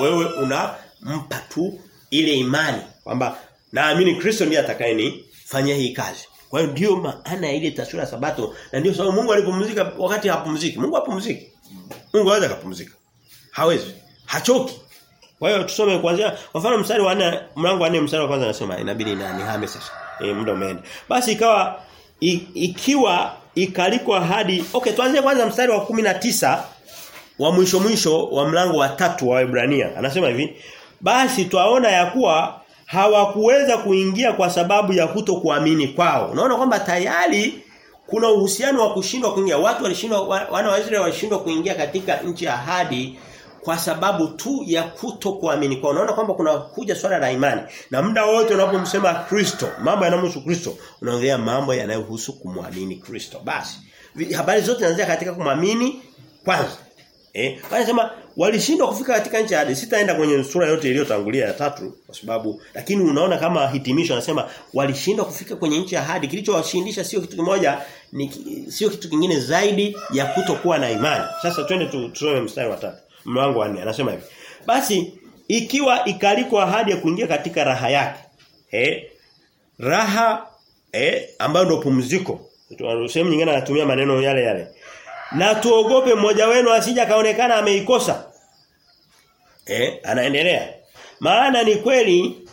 Wewe unampa tu ile imani kwamba naamini Kristo ndiye atakayenifanyia hii kazi. Kwa hiyo ndio maana ya ile taswira ya sabato na ndio sababu Mungu alipumzika wakati hapumziki. Mungu hapumziki. Mungu hawezi kupumzika. Hawezi. Hachoki. Kwa hiyo tusome kwanza kwa mfano mstari wa 4 mlango wa 4 mstari wa kwanza anasema inabidi na nihame sasa. E, muda umeenda. Basi ikawa i, ikiwa ikalikwa hadi okay tuanze kwanza mstari wa 19 wa mwisho mwisho wa mlango wa tatu wa Waebrania. Anasema hivi, basi twaona ya kuwa hawakuweza kuingia kwa sababu ya kutokuamini kwao. Unaona kwamba tayari kuna uhusiano wa kushindwa kuingia. Watu walishindwa wana wa Israeli walishindwa kuingia katika nchi ya ahadi kwa sababu tu ya kutokuamini kwao. Unaona kwamba kuna kuja swala la imani. Na muda wote unapomsema Kristo, mambo yanayomhusu Kristo, unaongea mambo yanayohusu kumwamini Kristo. Basi habari zote zinaanzia katika kumwamini kwanza. Eh, wanasema walishindwa kufika katika nchi hadi sitaenda kwenye sura yote iliyotangulia ya tatu kwa sababu lakini unaona kama hitimisho anasema walishindwa kufika kwenye nchi ya hadi kilichowashindisha sio kitu kimoja ni sio kitu kingine zaidi ya kutokuwa na imani. Sasa twende tu tusome mstari wa tatu mlango wa 4 anasema hivi. Basi ikiwa ikalikwa ahadi ya kuingia katika raha yake. Eh? Raha eh ambayo ndio pumziko. Sehemu nyingine anatumia maneno yale yale na tuogope mmoja wenu asija kaonekana ameikosa. Eh, anaendelea. Maana ni kweli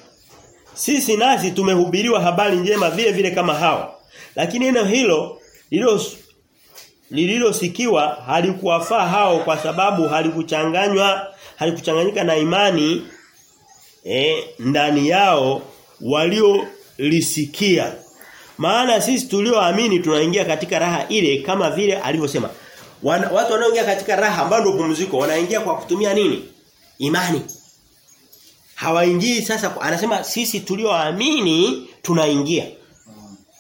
sisi nasi tumehubiriwa habari njema vile vile kama hao. Lakini neno hilo lilo lililosikiwa halikuwafaa hao kwa sababu halikuchanganywa halikuchanganyika na imani eh, ndani yao waliolisikia. Maana sisi tulioamini tunaingia katika raha ile kama vile alivyosema. Wana, watu wanaoingia katika raha ambayo ndio pumziko wanaingia kwa kutumia nini? Imani. Hawaingii sasa anasema sisi tulioamini tunaingia.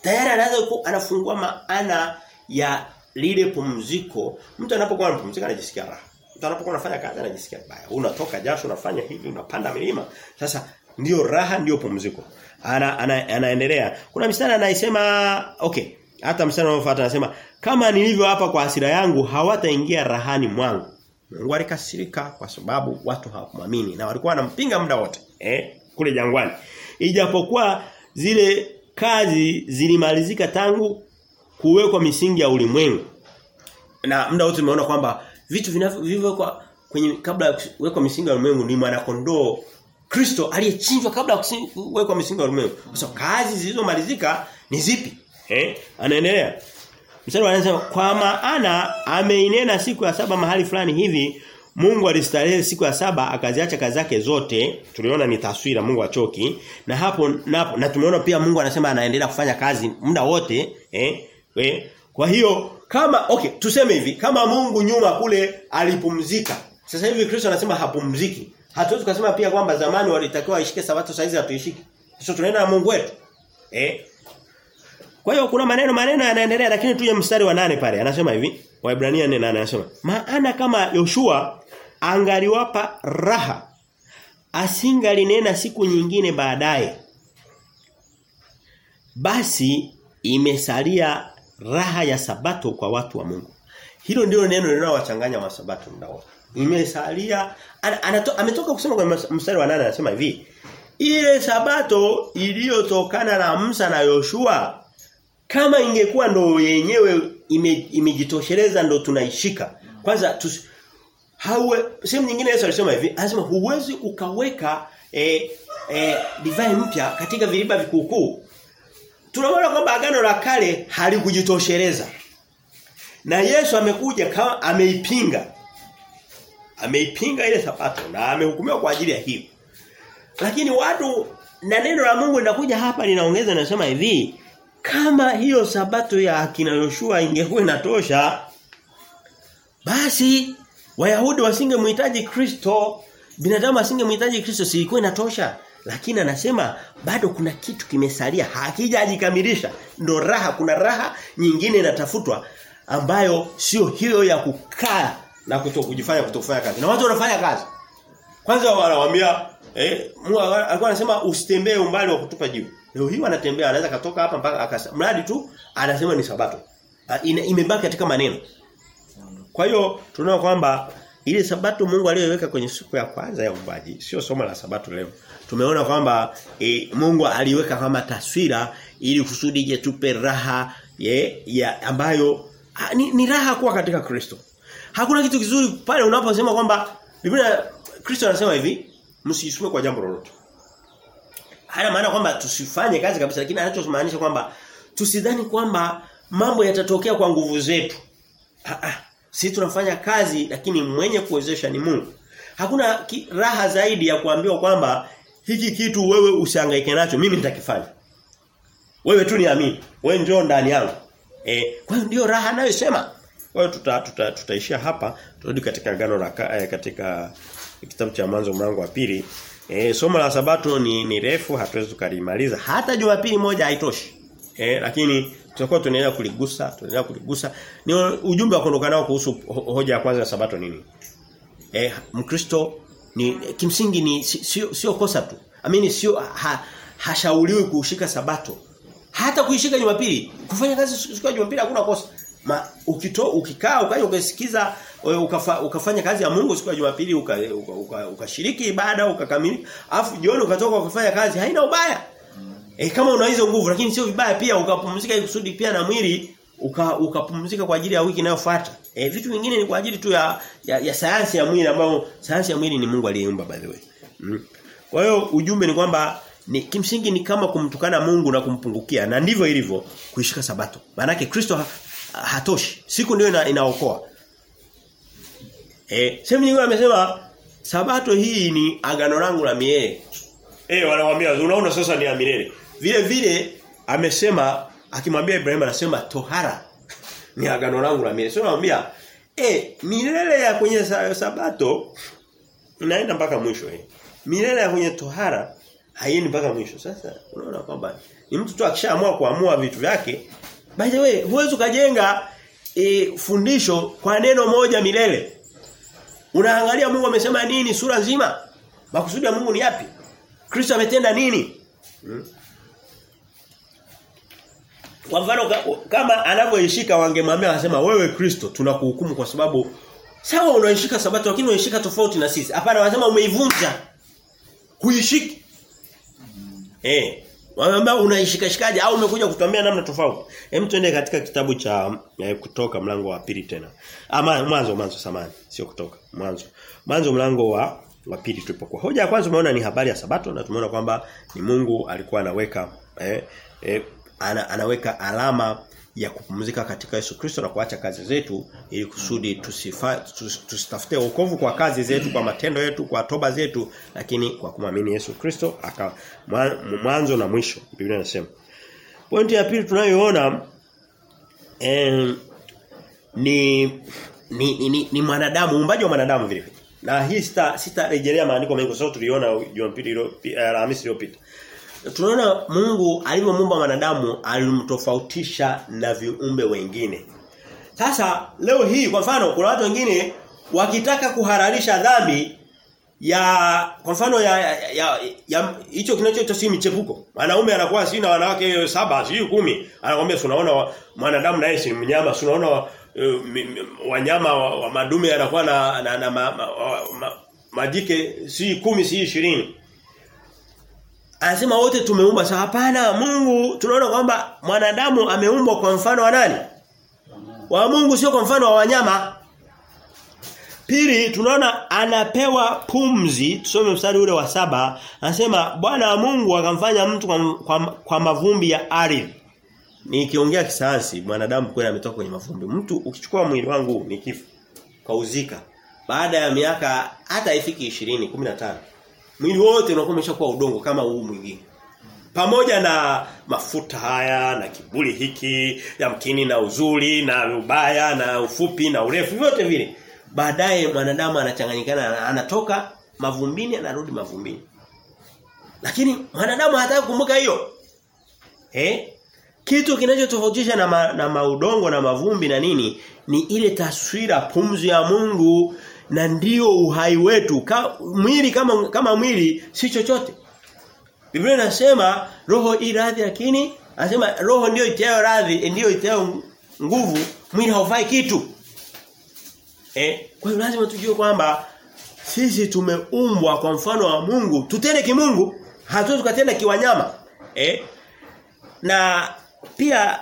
Tayari anaanza anafungua maana ya lile pumziko. Mtu anapokuwa anapumzika anajisikia raha. Mtu anapokuwa anafanya kazi anajisikia baya. Unatoka jasho unafanya hivi unapanda milima. Sasa ndio raha ndio pumziko. Ana, ana, anaendelea. Kuna mstari anaisema okay, hata mstari unaofuata anasema kama nilivyo hapa kwa hasira yangu hawataingia rahani mwangu. Mungu alikasirika kwa sababu watu hawakumwamini na walikuwa wanampinga muda wote eh kule jangwani. Ijapokuwa zile kazi zilimalizika tangu kuwekwa misingi ya ulimwengu. Na muda wote tumeona kwamba vitu vinavyowekwa kwenye kabla ya kuwekwa misingi ya ulimwengu ni mwana kondoo Kristo aliyechinjwa kabla ya kuwekwa misingi ya ulimwengu. So kazi zilizomalizika ni zipi? Eh? Anaendelea. Mstari anasema kwa maana ameinena siku ya saba mahali fulani hivi Mungu alistarehe siku ya saba akaziacha kazi zake zote. Tuliona ni taswira Mungu achoki na hapo napo na tumeona pia Mungu anasema anaendelea kufanya kazi muda wote eh? Eh? Kwa hiyo kama okay tuseme hivi kama Mungu nyuma kule alipumzika. Sasa hivi Kristo anasema hapumziki. Hatuwezi kusema pia kwamba zamani walitakiwa waishike sabato saizi hatuishiki. Sasa tunaenda na Mungu wetu. Eh? Kwa hiyo kuna maneno maneno yanaendelea lakini tuje mstari wa nane pale. Anasema hivi, Waebrania 4:8 anasema, "Maana kama Yoshua angaliwapa raha asingalinena siku nyingine baadaye. Basi imesalia raha ya sabato kwa watu wa Mungu." Hilo ndilo neno linalowachanganya wa sabato wote. Imesalia ametoka kusema kwa mstari wa 8 anasema hivi, ile sabato iliyotokana na Musa na Yoshua kama ingekuwa ndo yenyewe ime, imejitosheleza ndo tunaishika. Kwanza tus, Hawe sehemu nyingine Yesu alisema hivi, anasema huwezi ukaweka eh, eh, divai mpya katika viriba vikuukuu. Tunaona kwamba agano la kale halikujitosheleza. Na Yesu amekuja kama ameipinga. Ameipinga ile sabato na amehukumiwa kwa ajili ya hiyo. Lakini watu na neno la Mungu linakuja hapa linaongeza linasema hivi kama hiyo sabato ya akina Yoshua ingekuwa inatosha basi Wayahudi wasingemhitaji Kristo, binadamu asingemhitaji Kristo si ilikuwa inatosha. Lakini anasema bado kuna kitu kimesalia hakijajikamilisha. Ndo raha kuna raha nyingine inatafutwa ambayo sio hiyo ya kukaa na kutokujifanya kutofanya kazi. Na watu wanafanya kazi. Kwanza wanawaambia eh alikuwa anasema usitembee umbali wa kutupa jiwe. Leo hii wanatembea anaweza katoka hapa mpaka mradi tu anasema ni sabato. Imebaki katika maneno. Kwa hiyo tunaona kwamba ile sabato Mungu aliyoiweka kwenye siku ya kwanza ya uumbaji sio somo la sabato leo. Tumeona kwamba e, Mungu aliweka kama taswira ili kusudi ije tupe raha ye, ya ambayo ha, ni, ni raha kuwa katika Kristo. Hakuna kitu kizuri pale unaposema kwamba Biblia Kristo anasema hivi msijisume kwa jambo lolote. Hana maana kwamba tusifanye kazi kabisa lakini anachomaanisha kwamba tusidhani kwamba mambo yatatokea kwa nguvu zetu. Ah ah sisi tunafanya kazi lakini mwenye kuwezesha ni Mungu. Hakuna ki, raha zaidi ya kuambiwa kwamba hiki kitu wewe usihangaike nacho mimi nitakifanya. Wewe tu niamini. Wewe njoo ndani yangu. Eh, kwa hiyo ndio raha anayosema. Kwa hiyo tuta, tuta, tutaishia hapa. Turudi katika agano la eh, katika kitabu cha mwanzo mlango wa pili. Eh, somo la sabato ni ni refu hatuwezi tukalimaliza. Hata Jumapili moja haitoshi. Eh, lakini tutakuwa tunaendelea kuligusa, tunaendelea kuligusa. Ni ujumbe wa kuondoka nao kuhusu hoja ya kwanza ya sabato nini? Eh, Mkristo ni kimsingi ni sio sio kosa tu. Amini sio ha, hashauriwi kushika sabato. Hata kuishika Jumapili, kufanya kazi siku ya Jumapili hakuna kosa. Ma ukito ukikaa ukaja ukasikiza ukafa, ukafanya kazi ya Mungu siku ya Jumapili ukashiriki uka, uka, uka ibada ukakamilika, afu jioni ukatoka ukafanya kazi haina ubaya. E, kama una hizo nguvu lakini sio vibaya pia ukapumzika kusudi pia na mwili ukapumzika uka kwa ajili ya wiki inayofuata. E, vitu vingine ni kwa ajili tu ya, ya, ya sayansi ya mwili ambayo sayansi ya mwili ni Mungu aliyeumba by the way. Mm. Kwa hiyo ujumbe ni kwamba ni kimsingi ni kama kumtukana Mungu na kumpungukia na ndivyo ilivyo kuishika sabato. Maana Kristo ha, hatoshi. Siku ndio ina, inaokoa. Eh, sehemu nyingine amesema sabato hii ni agano langu la milele. Eh wanamwambia unaona sasa ni ya. Vile vile amesema akimwambia Ibrahim anasema tohara ni agano langu la milele. Sio anamwambia eh milele ya kwenye sabato inaenda mpaka mwisho eh. Milele ya kwenye tohara haiendi mpaka mwisho. Sasa unaona kwamba ni mtu tu akishaamua kuamua vitu vyake by the way huwezi kujenga e, fundisho kwa neno moja milele. Unaangalia Mungu amesema nini sura nzima? Makusudi ya Mungu ni yapi? Kristo ametenda nini? Hmm. Kwa mfano kama anavyoishika wangemwambia anasema wewe Kristo tunakuhukumu kwa sababu sawa unaishika sabato lakini unaishika tofauti na sisi. Hapana wanasema umeivunja. Huishiki. Eh, Wanaambia unaishika shikaje au umekuja kutuambia namna tofauti. Hem tuende katika kitabu cha eh, kutoka mlango wa pili tena. Ama mwanzo mwanzo samani, sio kutoka. Mwanzo. Mwanzo mlango wa wa pili tulipokuwa. Hoja ya kwanza umeona ni habari ya sabato na tumeona kwamba ni Mungu alikuwa anaweka eh, eh, ana, anaweka alama ya kupumzika katika Yesu Kristo na kuacha kazi zetu ili kusudi tusitafute wokovu kwa kazi zetu kwa matendo yetu kwa toba zetu lakini kwa kumwamini Yesu Kristo aka mwanzo na mwisho. Biblia inasema. Pointi ya pili tunayoona eh, ni ni, ni, ni, ni mwanadamu uumbaji wa mwanadamu vile vile na hii sita sitarejelea maandiko mengi sababu tuliona Jumapili Alhamisi iliyopita tunaona Mungu alivyomuumba mwanadamu alimtofautisha na viumbe wengine. Sasa leo hii kwa mfano kuna watu wengine wakitaka kuhararisha dhambi ya kwa mfano ya ya hicho kinachoitwa si michepuko. Wanaume anakuwa si na wanawake saba, si kumi. Anakuambia unaona mwanadamu naye si mnyama, unaona wanyama wa, wa madume yanakuwa na, na, na ma, ma, ma, majike si kumi si ishirini Anasema wote tumeumba sawa hapana Mungu tunaona kwamba mwanadamu ameumbwa kwa mfano wa nani? Wa Mungu sio kwa mfano wa wanyama. Pili tunaona anapewa pumzi, tusome mstari ule wa saba, anasema Bwana Mungu akamfanya mtu kwa, kwa, kwa mavumbi ya ardhi. Nikiongea kisayansi, mwanadamu kweli ametoka kwenye mavumbi. Mtu ukichukua mwili wangu nikifa, kauzika. Baada ya miaka hata ifiki 20, 15. Mwili wote unakuwa umeshakuwa udongo kama huu mwingine. Pamoja na mafuta haya na kibuli hiki, yamkini na uzuri na ubaya na ufupi na urefu vyote vile baadaye mwanadamu anachanganyikana anatoka mavumbini anarudi mavumbini lakini mwanadamu hataki kukumbuka hiyo eh kitu kinachotofautisha na, ma, na maudongo na mavumbi na nini ni ile taswira pumzi ya Mungu na ndio uhai wetu. Ka, mwili kama kama mwili si chochote. Biblia inasema roho i radhi lakini anasema roho ndio itayo radhi ndio itayo nguvu mwili haufai kitu. Eh, kwa hiyo lazima tujue kwamba sisi tumeumbwa kwa mfano wa Mungu, tutende kimungu, hatuwezi tukatenda kiwanyama. Eh? Na pia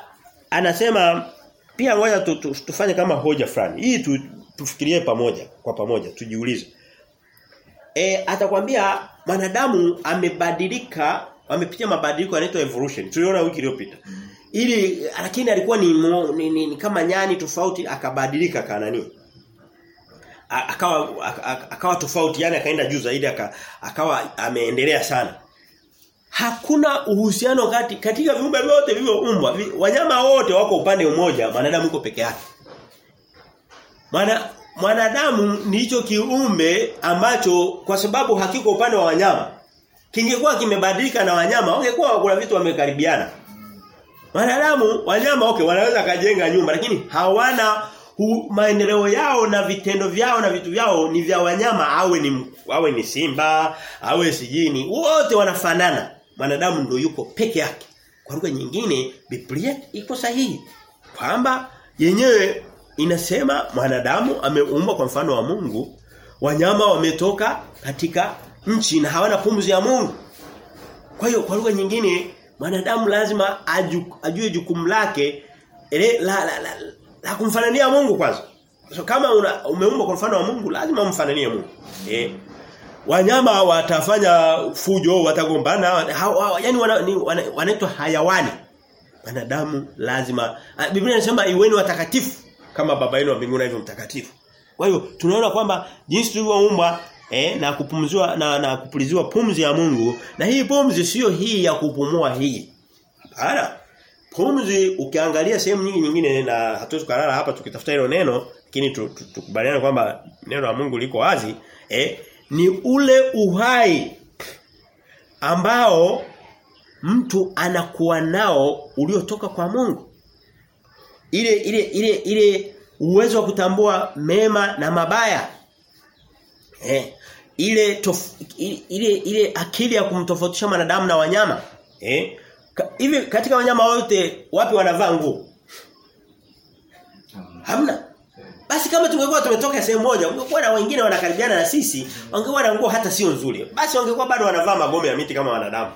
anasema pia ngoja tu, tu, tufanye kama hoja fulani. Hii tu, tufikirie pamoja kwa pamoja, tujiulize. Eh atakwambia mwanadamu amebadilika, amepitia mabadiliko yanaitwa evolution. Tuliona wiki iliyopita. Ili lakini alikuwa ni, ni, ni, ni kama nyani tofauti akabadilika kana nini? akawa akawa tofauti yani akaenda juu zaidi akawa ameendelea sana. Hakuna uhusiano kati katika viumbe vyote vilivyoumbwa. Wanyama wote wako upande mmoja, mwanadamu yuko peke yake. Maana mwanadamu ni hicho kiumbe ambacho kwa sababu hakiko upande wa wanyama. Kingekuwa kimebadilika na wanyama, wangekuwa kuna vitu wamekaribiana. Wanadamu, wanyama okay wanaweza kajenga nyumba lakini hawana maendeleo yao na vitendo vyao na vitu vyao ni vya wanyama awe ni awe ni simba awe sijini wote wanafanana mwanadamu ndio yuko peke yake kwa lugha nyingine Biblia iko sahihi kwamba yenyewe inasema mwanadamu ameumbwa kwa mfano wa Mungu wanyama wametoka katika nchi na hawana pumzi ya Mungu kwa hiyo kwa lugha nyingine mwanadamu lazima aju, ajue jukumu lake ele, la, la, la, la kumfanania Mungu kwanza. So kama una, umeumbwa kwa mfano wa Mungu lazima umfananie Mungu. Eh. Wanyama watafanya fujo, watagombana, yani wanaitwa wana, wana hayawani. Wanadamu lazima Biblia inasema iweni watakatifu kama baba yenu wa mbinguni hivyo mtakatifu. Kwa hiyo tunaona kwamba jinsi tulivyoumbwa eh, na kupumziwa na, na kupuliziwa pumzi ya Mungu na hii pumzi sio hii ya kupumua hii. Hapana. Pumzi ukiangalia sehemu nyingi nyingine na hatuwezi kulala hapa tukitafuta hilo neno lakini tukubaliane kwamba neno la Mungu liko wazi eh, ni ule uhai ambao mtu anakuwa nao uliotoka kwa Mungu. Ile ile ile ile uwezo wa kutambua mema na mabaya. Eh, ile tof, ile ile akili ya kumtofautisha mwanadamu na wanyama. Eh? Hivi katika wanyama wote wapi wanavaa nguo? Hamna. Basi kama tungekuwa tumetoka sehemu moja, ungekuwa na wengine wanakaribiana na sisi, wangekuwa na nguo hata sio nzuri. Basi wangekuwa bado wanavaa magome ya miti kama wanadamu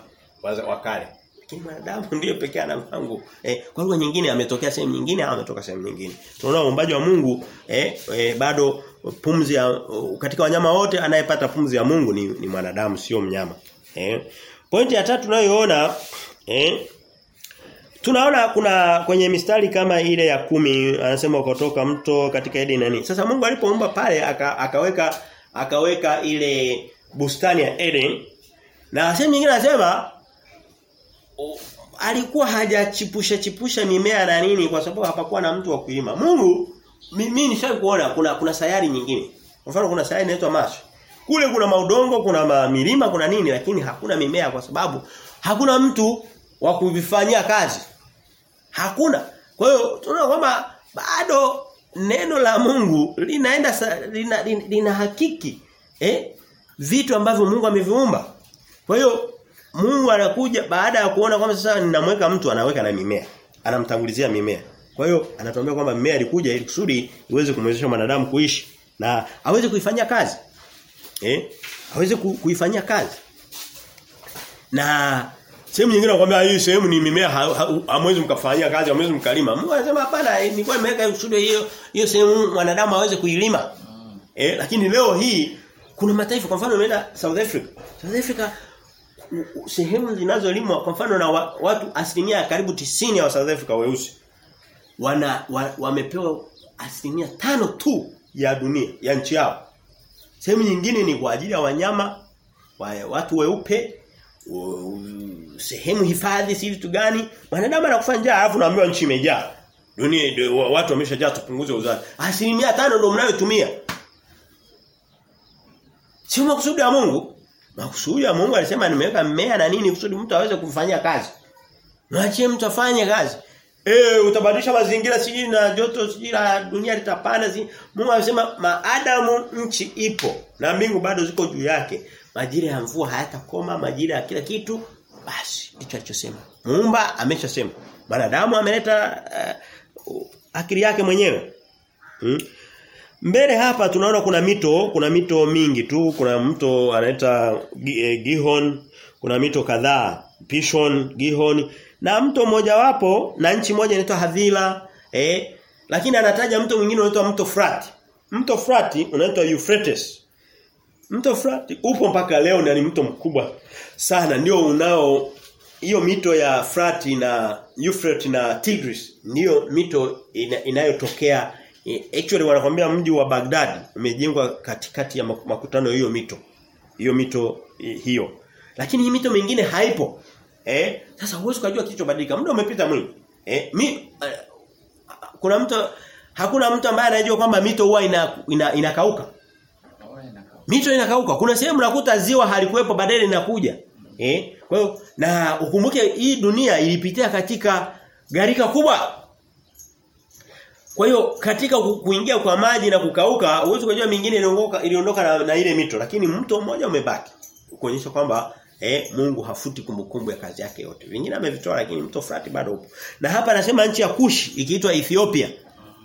wakale. Lakini mwanadamu ndiye pekee anavaa nguo. Eh, kwa lugha nyingine ametokea sehemu nyingine au ametoka sehemu nyingine. Tunaona uumbaji wa Mungu eh, eh bado pumzi ya katika wanyama wote anayepata pumzi ya Mungu ni, ni mwanadamu sio mnyama. Eh. Pointi ya tatu tunayoona eh Tunaona kuna kwenye mistari kama ile ya kumi anasema ukotoka mto katika Eden nani. Sasa Mungu alipoumba pale aka, akaweka akaweka ile bustani ya Eden na sehemu nyingine anasema alikuwa hajachipusha chipusha mimea na nini kwa sababu hapakuwa na mtu wa kuima. Mungu mimi nishawahi kuona kuna kuna sayari nyingine. Kwa mfano kuna sayari inaitwa Mars. Kule kuna maudongo, kuna ma milima, kuna nini lakini hakuna mimea kwa sababu hakuna mtu wa kuvifanyia kazi. Hakuna. Kwa hiyo tunaona kwamba bado neno la Mungu linaenda lina, lina, lina hakiki eh vitu ambavyo Mungu ameviumba. Kwa hiyo Mungu anakuja baada ya kuona kwamba sasa ninamweka mtu anaweka na mimea. Anamtangulizia mimea. Kwa hiyo anatuambia kwamba mimea ilikuja ili kusudi iweze kumwezesha mwanadamu kuishi na aweze kuifanyia kazi. Eh? Aweze ku, kuifanyia kazi. Na sehemu nyingine anakuambia hii sehemu ni mimea hamwezi mkafanyia kazi, hamwezi mkalima. Mungu anasema hapana, nilikuwa nimeweka kusudi hiyo hiyo sehemu mwanadamu aweze kuilima. Mm. Eh lakini leo hii kuna mataifa kwa mfano umeenda South Africa. South Africa sehemu zinazolimwa kwa mfano na wa, watu asilimia karibu tisini ya wa South Africa weusi wana wa, wamepewa asilimia tano tu ya dunia ya nchi yao. Sehemu nyingine ni kwa ajili ya wanyama wa, watu weupe sehemu hifadhi si vitu gani. Wanadamu anakufa njaa alafu naambiwa nchi imejaa. Dunia watu wameshajaa tupunguze uzazi asilimia tano ndio mnayotumia. Sio makusudi ya Mungu? Makusudi ya Mungu alisema nimeweka mmea na nini kusudi mtu aweze kufanya kazi. Mwachie mtu afanye kazi. Eh utabadilisha mazingira siji na joto siji la dunia litapanda si. Mungu anasema maadamu nchi ipo na mbingu bado ziko juu yake majira ya mvua hayatakoma majira ya kila kitu basi ndicho alichosema. Muumba ameshasema. Wanadamu ameleta uh, akili yake mwenyewe. Hmm? mbele hapa tunaona kuna mito kuna mito mingi tu kuna mto anaita eh, Gihon kuna mito kadhaa Pishon Gihon na mto mmoja wapo na nchi moja inaitwa Havila eh lakini anataja mto mwingine unaitwa mto Frat mto Frat unaitwa Euphrates Mto Frati upo mpaka leo ni mto mkubwa sana. Ndio unao hiyo mito ya Frati na Euphrates na Tigris. Ndio mito ina, inayotokea. Actually wanakwambia mji wa Baghdad umejengwa katikati ya makutano hiyo mito. Hiyo mito hiyo. Lakini hii mito mingine haipo. Eh sasa huwezi kujua kilichobadilika. Muda umepita mwingi. Eh mi uh, kuna mtu hakuna mtu ambaye anajua kwamba mito huwa inakauka ina, ina, Mito inakauka. Kuna sehemu nakuta ziwa halikuwepo baadaye linakuja. Eh? Kwa hiyo na ukumbuke hii dunia ilipitia katika garika kubwa. Kwa hiyo katika kuingia kwa maji na kukauka, uwezo kujua mingine iliondoka iliondoka na, na ile mito, lakini mto mmoja umebaki. Kuonyesha kwamba eh Mungu hafuti kumbukumbu ya kazi yake yote. Vingine amevitoa lakini mto Frati bado upo. Na hapa anasema nchi ya Kushi ikiitwa Ethiopia.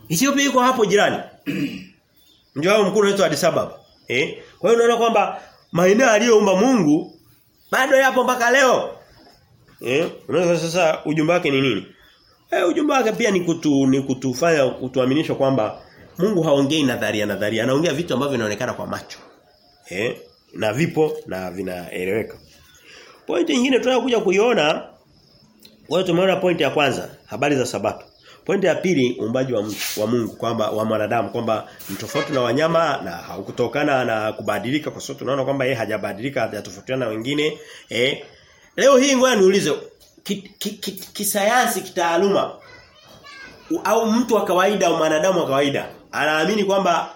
Ethiopia iko hapo jirani. Ndio mkuu unaitwa Addis Ababa. Eh? Kwa hiyo unaona kwamba maeneo aliyoumba Mungu bado yapo mpaka leo. Eh? Unaona sasa ujumbe wake ni nini? Eh ujumbe wake pia ni kutu ni kutufanya kutuaminisha kwamba Mungu haongei nadharia nadharia, anaongea vitu ambavyo vinaonekana kwa macho. Eh? Na vipo na vinaeleweka. Pointi nyingine tunayokuja kuiona Wewe tumeona pointi ya kwanza, habari za sabato. Pointi ya pili uumbaji wa, wa Mungu kwamba wa mwanadamu kwamba ni tofauti na wanyama na haukutokana na kubadilika kwa sababu tunaona kwamba yeye hajabadilika hajatofautiana na wengine eh. Leo hii ngoja niulize kisayansi ki, ki, ki kitaaluma au mtu wa kawaida au mwanadamu wa kawaida anaamini kwamba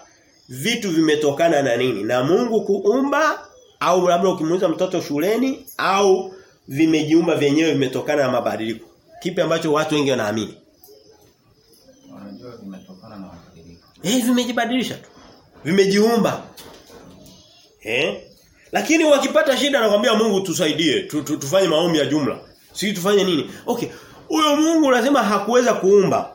vitu vimetokana na nini? Na Mungu kuumba au labda ukimuuliza mtoto shuleni au vimejiumba vyenyewe vimetokana na mabadiliko. Kipi ambacho watu wengi wanaamini Wanajua vimetokana na mabadiliko. Eh vimejibadilisha tu. Vimejiumba. Eh? Lakini wakipata shida anakuambia Mungu tusaidie, tu, tu, tufanye maombi ya jumla. Si tufanye nini? Okay. Huyo Mungu unasema hakuweza kuumba.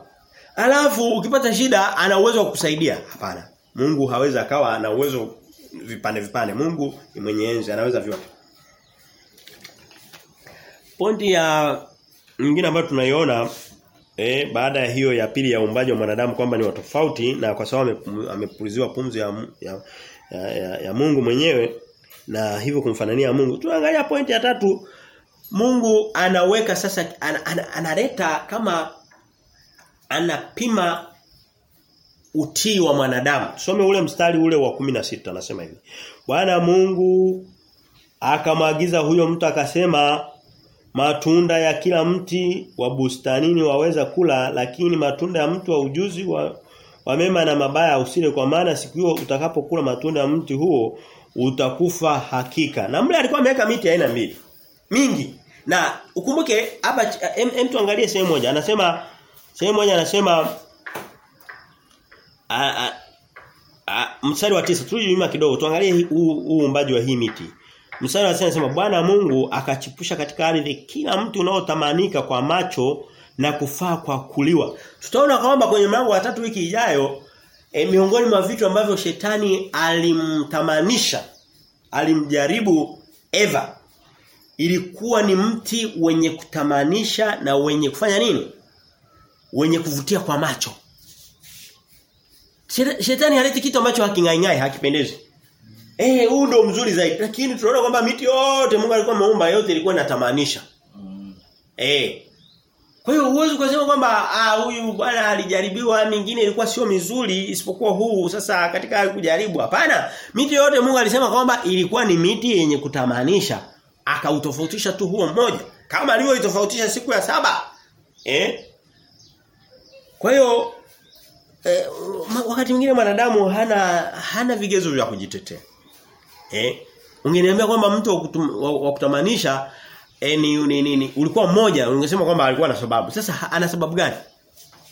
Alafu ukipata shida ana uwezo wa kukusaidia. Hapana. Mungu hawezi akawa ana uwezo vipande vipande. Mungu ni mwenye enzi, anaweza vyote. Pointi ya nyingine ambayo tunaiona eh baada ya hiyo ya pili ya uumbaji wa mwanadamu kwamba ni watofauti na kwa sababu amepuliziwa pumzi ya, ya, ya, ya, ya Mungu mwenyewe na hivyo kumfanania Mungu. Tuangalia pointi ya tatu Mungu anaweka sasa an, an, analeta kama anapima utii wa mwanadamu. Tusome ule mstari ule wa 16 anasema hivi. Bwana Mungu akamwagiza huyo mtu akasema matunda ya kila mti wa bustanini waweza kula lakini matunda ya mtu wa ujuzi wa, wa mema na mabaya usile kwa maana siku hiyo utakapokula matunda ya mti huo utakufa hakika. Na mle alikuwa ameweka miti aina mbili. Mingi. Na ukumbuke hapa em tuangalie sehemu moja. Anasema sehemu moja anasema a, a, a, mstari wa tisa turudi nyuma kidogo tuangalie huu uumbaji wa hii miti. Mstari wa anasema Bwana Mungu akachipusha katika ardhi kila mtu unaotamanika kwa macho na kufaa kwa kuliwa. Tutaona kwamba kwenye mlango wa tatu wiki ijayo e, miongoni mwa vitu ambavyo shetani alimtamanisha alimjaribu Eva ilikuwa ni mti wenye kutamanisha na wenye kufanya nini? Wenye kuvutia kwa macho. Shetani haleti kitu ambacho hakingaingai, hakipendezi. Eh, huu ndio mzuri zaidi. Lakini tunaona kwamba miti yote Mungu alikuwa ameumba yote ilikuwa inatamanisha. Mm. Eh. Kwa hiyo uwezo kusema kwamba ah huyu bwana alijaribiwa mingine ilikuwa sio mizuri isipokuwa huu sasa katika kujaribu hapana. Miti yote Mungu alisema kwamba ilikuwa ni miti yenye kutamanisha. Akautofautisha tu huo mmoja kama alivyoitofautisha siku ya saba. Eh? Kwa hiyo eh, wakati mwingine mwanadamu hana hana vigezo vya kujitetea. Eh? Ungeniambia kwamba mtu wa kutamanisha eh, ni, ni, ni, ni ulikuwa mmoja ungesema kwamba alikuwa na sababu. Sasa ana sababu gani?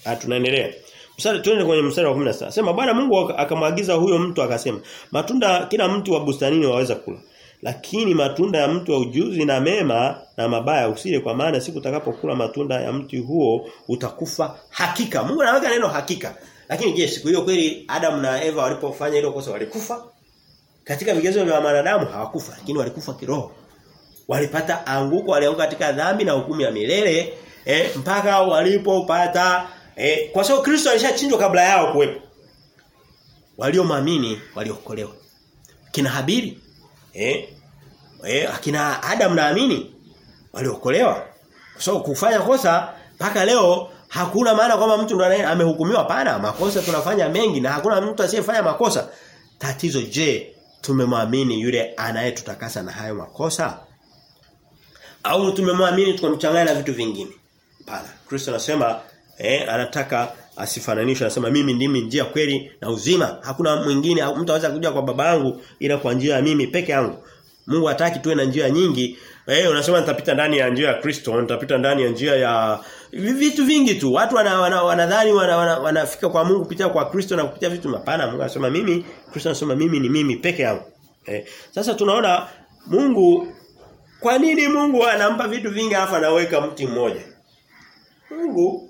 Ah tunaendelea. Mstari tuende kwenye mstari wa 16. Sema Bwana Mungu aka- akamwagiza huyo mtu akasema, matunda kila mtu wa bustanini waweza kula. Lakini matunda ya mtu wa ujuzi na mema na mabaya usile kwa maana siku utakapokula matunda ya mti huo utakufa hakika. Mungu anaweka neno hakika. Lakini je, siku hiyo kweli Adam na Eva walipofanya hilo kosa walikufa? Katika vigezo vya wanadamu hawakufa, lakini walikufa kiroho. Walipata anguko walianguka katika dhambi na hukumu ya milele eh, mpaka walipopata eh, kwa sababu Kristo alishachinjwa kabla yao kuwepo. Waliomwamini waliokolewa. Kina Habili eh, eh akina Adam naamini waliokolewa. Kwa sababu kufanya kosa mpaka leo hakuna maana kwamba mtu ndo amehukumiwa. Pana makosa tunafanya mengi na hakuna mtu asiyefanya makosa. Tatizo je tumemwamini yule anayetutakasa na hayo makosa au tumemwamini tukamchanganya na vitu vingine Hapana. Kristo anasema eh anataka asifananishwe anasema mimi ndimi njia kweli na uzima. Hakuna mwingine mtu anaweza kuja kwa baba yangu ila kwa njia ya mimi peke yangu. Mungu hataki tuwe na njia nyingi. Eh unasema nitapita ndani ya njia ya Kristo, nitapita ndani ya njia ya vitu vingi tu. Watu wanadhani wana, wana, wana, wana, wanafika kwa Mungu kupitia kwa Kristo na kupitia vitu mapana. Mungu anasema mimi, Kristo anasema mimi ni mimi peke yangu. Eh sasa tunaona Mungu kwa nini Mungu anampa vitu vingi alafu anaweka mti mmoja? Mungu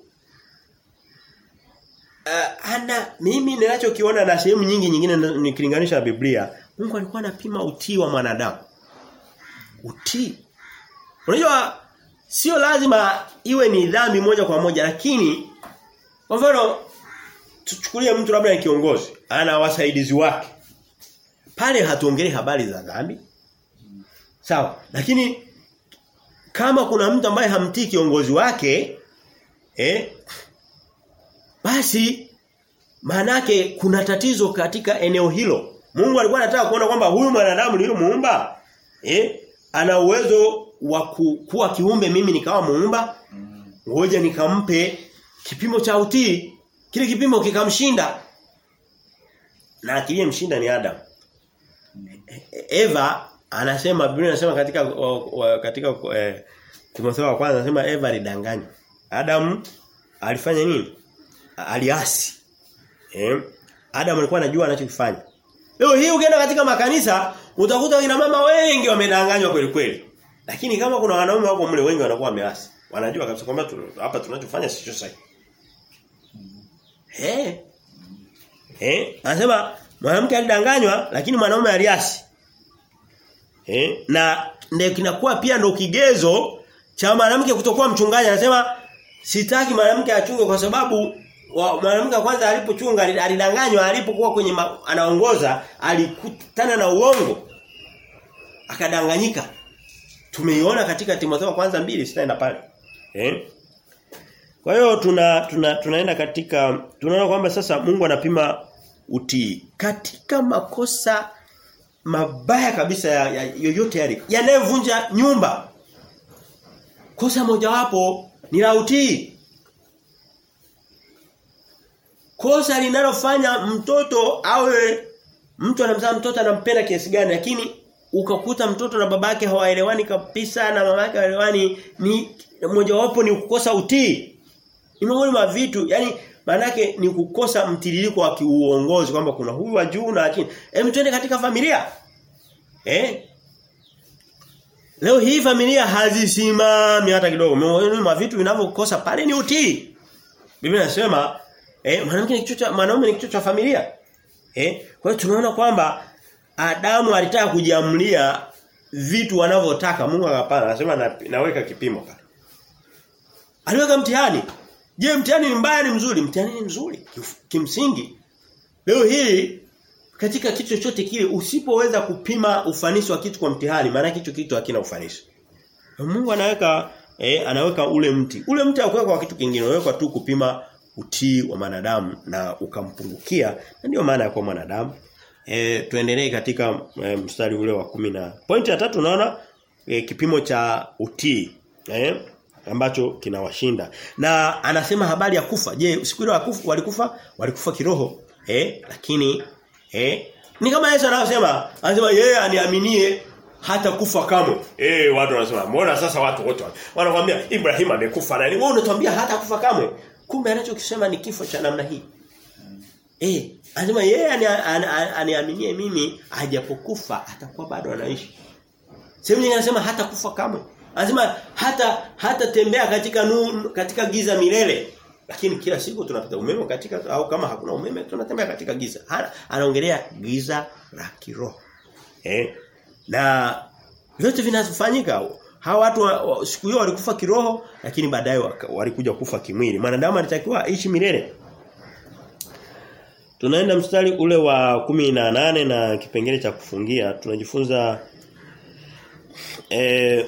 uh, ana mimi ninachokiona na sehemu nyingi nyingine nikilinganisha na Biblia, Mungu alikuwa anapima utii wa mwanadamu. Utii. Unajua sio lazima iwe ni dhambi moja kwa moja lakini kwa mfano tuchukulie mtu labda ni kiongozi, ana wasaidizi wake. Pale hatuongelee habari za dhambi. Sawa. Lakini kama kuna mtu ambaye hamtii kiongozi wake eh basi manake kuna tatizo katika eneo hilo. Mungu alikuwa anataka kuona kwamba huyu mwanadamu niliyomuumba eh ana uwezo wa kuwa kiumbe mimi nikawa muumba Mm. ngoja nikampe kipimo cha utii kile kipimo kikamshinda na kiliyemshinda ni Adam E- Eva anasema Biblia inasema katika katika eh, Timotheo wa kwanza anasema Eva alidanganya Adam alifanya nini? Aliasi. Eh? Adam alikuwa anajua anachokifanya. Leo hii ukienda katika makanisa utakuta kina mama wengi wamedanganywa kweli kweli. Lakini kama kuna wanaume wako mle wengi wanakuwa wameasi. Wanajua kabisa kwamba tu, hapa tunachofanya sio sahihi. Eh? Eh? Anasema mwanamke alidanganywa lakini mwanaume aliasi. Eh? Na ndio kinakuwa pia ndio kigezo cha mwanamke kutokuwa mchungaji anasema sitaki mwanamke achunge kwa sababu wa- mwanamke wa kwanza alipochunga alidanganywa alipokuwa kwenye anaongoza alikutana na uongo akadanganyika tumeiona katika Timotheo kwanza mbili sitaenda pale. Eh? Kwa hiyo tuna, tuna tunaenda katika tunaona kwamba sasa Mungu anapima utii katika makosa mabaya kabisa ya, ya yoyote yale yanayovunja nyumba. Kosa mojawapo ni la utii. Kosa linalofanya mtoto awe mtu anamzaa mtoto anampenda kiasi gani lakini ukakuta mtoto na babake hawaelewani kabisa na mamake hawaelewani ni mojawapo ni kukosa utii ni miongoni mwa vitu yani manake ni kukosa mtiririko wa kiuongozi kwamba kuna huyu wa juu na chini hem twende katika familia eh Leo hii familia hazisimami hata kidogo. Miongoni mwa vitu vinavyokosa pale ni utii. Biblia inasema eh mwanamke ni kichwa cha mwanaume ni kichwa cha familia. Eh kwa hiyo tunaona kwamba Adamu alitaka kujiamulia vitu wanavyotaka Mungu akapana anasema na, naweka kipimo pale. Aliweka mtihani. Je, mtihani ni mbaya ni mzuri? Mtihani ni mzuri. Kimsingi Leo hii katika kitu chochote kile usipoweza kupima ufanisi wa kitu kwa mtihani maana kitu kitu hakina ufanisi. Mungu anaweka eh, anaweka ule mti. Ule mti hauwekwa kwa kitu kingine, unawekwa tu kupima utii wa mwanadamu na ukampungukia. Na ndio maana ya kwa mwanadamu. E, tuendelee katika e, mstari ule wa kumi na Pointi ya tatu unaona e, kipimo cha utii. Eh? ambacho kinawashinda. Na anasema habari ya kufa. Je, siku ile wakufa walikufa? Walikufa kiroho. Eh? Lakini eh ni kama Yesu anasema, anasema yeye aniaminie hata kufa kamwe. Eh watu wanasema, mbona sasa watu wote wanakuambia Ibrahim amekufa na wewe unatuambia hata kufa kamwe. Kumbe anachokisema ni kifo cha namna hii. Eh, anasema yeye aniaminie mimi hajapokufa atakuwa bado anaishi. Sehemu nyingine anasema hata kufa kamwe. Anasema hata hata tembea katika nu, katika giza milele. Lakini kila siku tunapata umeme katika au kama hakuna umeme tunatembea katika giza. Anaongelea giza la kiroho. Eh? Na vyote vinafanyika. Hawa watu wa, wa, siku hiyo walikufa kiroho lakini baadaye walikuja kufa kimwili. Mwanadamu anatakiwa aishi milele. Tunaenda mstari ule wa kumi na nane na kipengele cha kufungia. Tunajifunza eh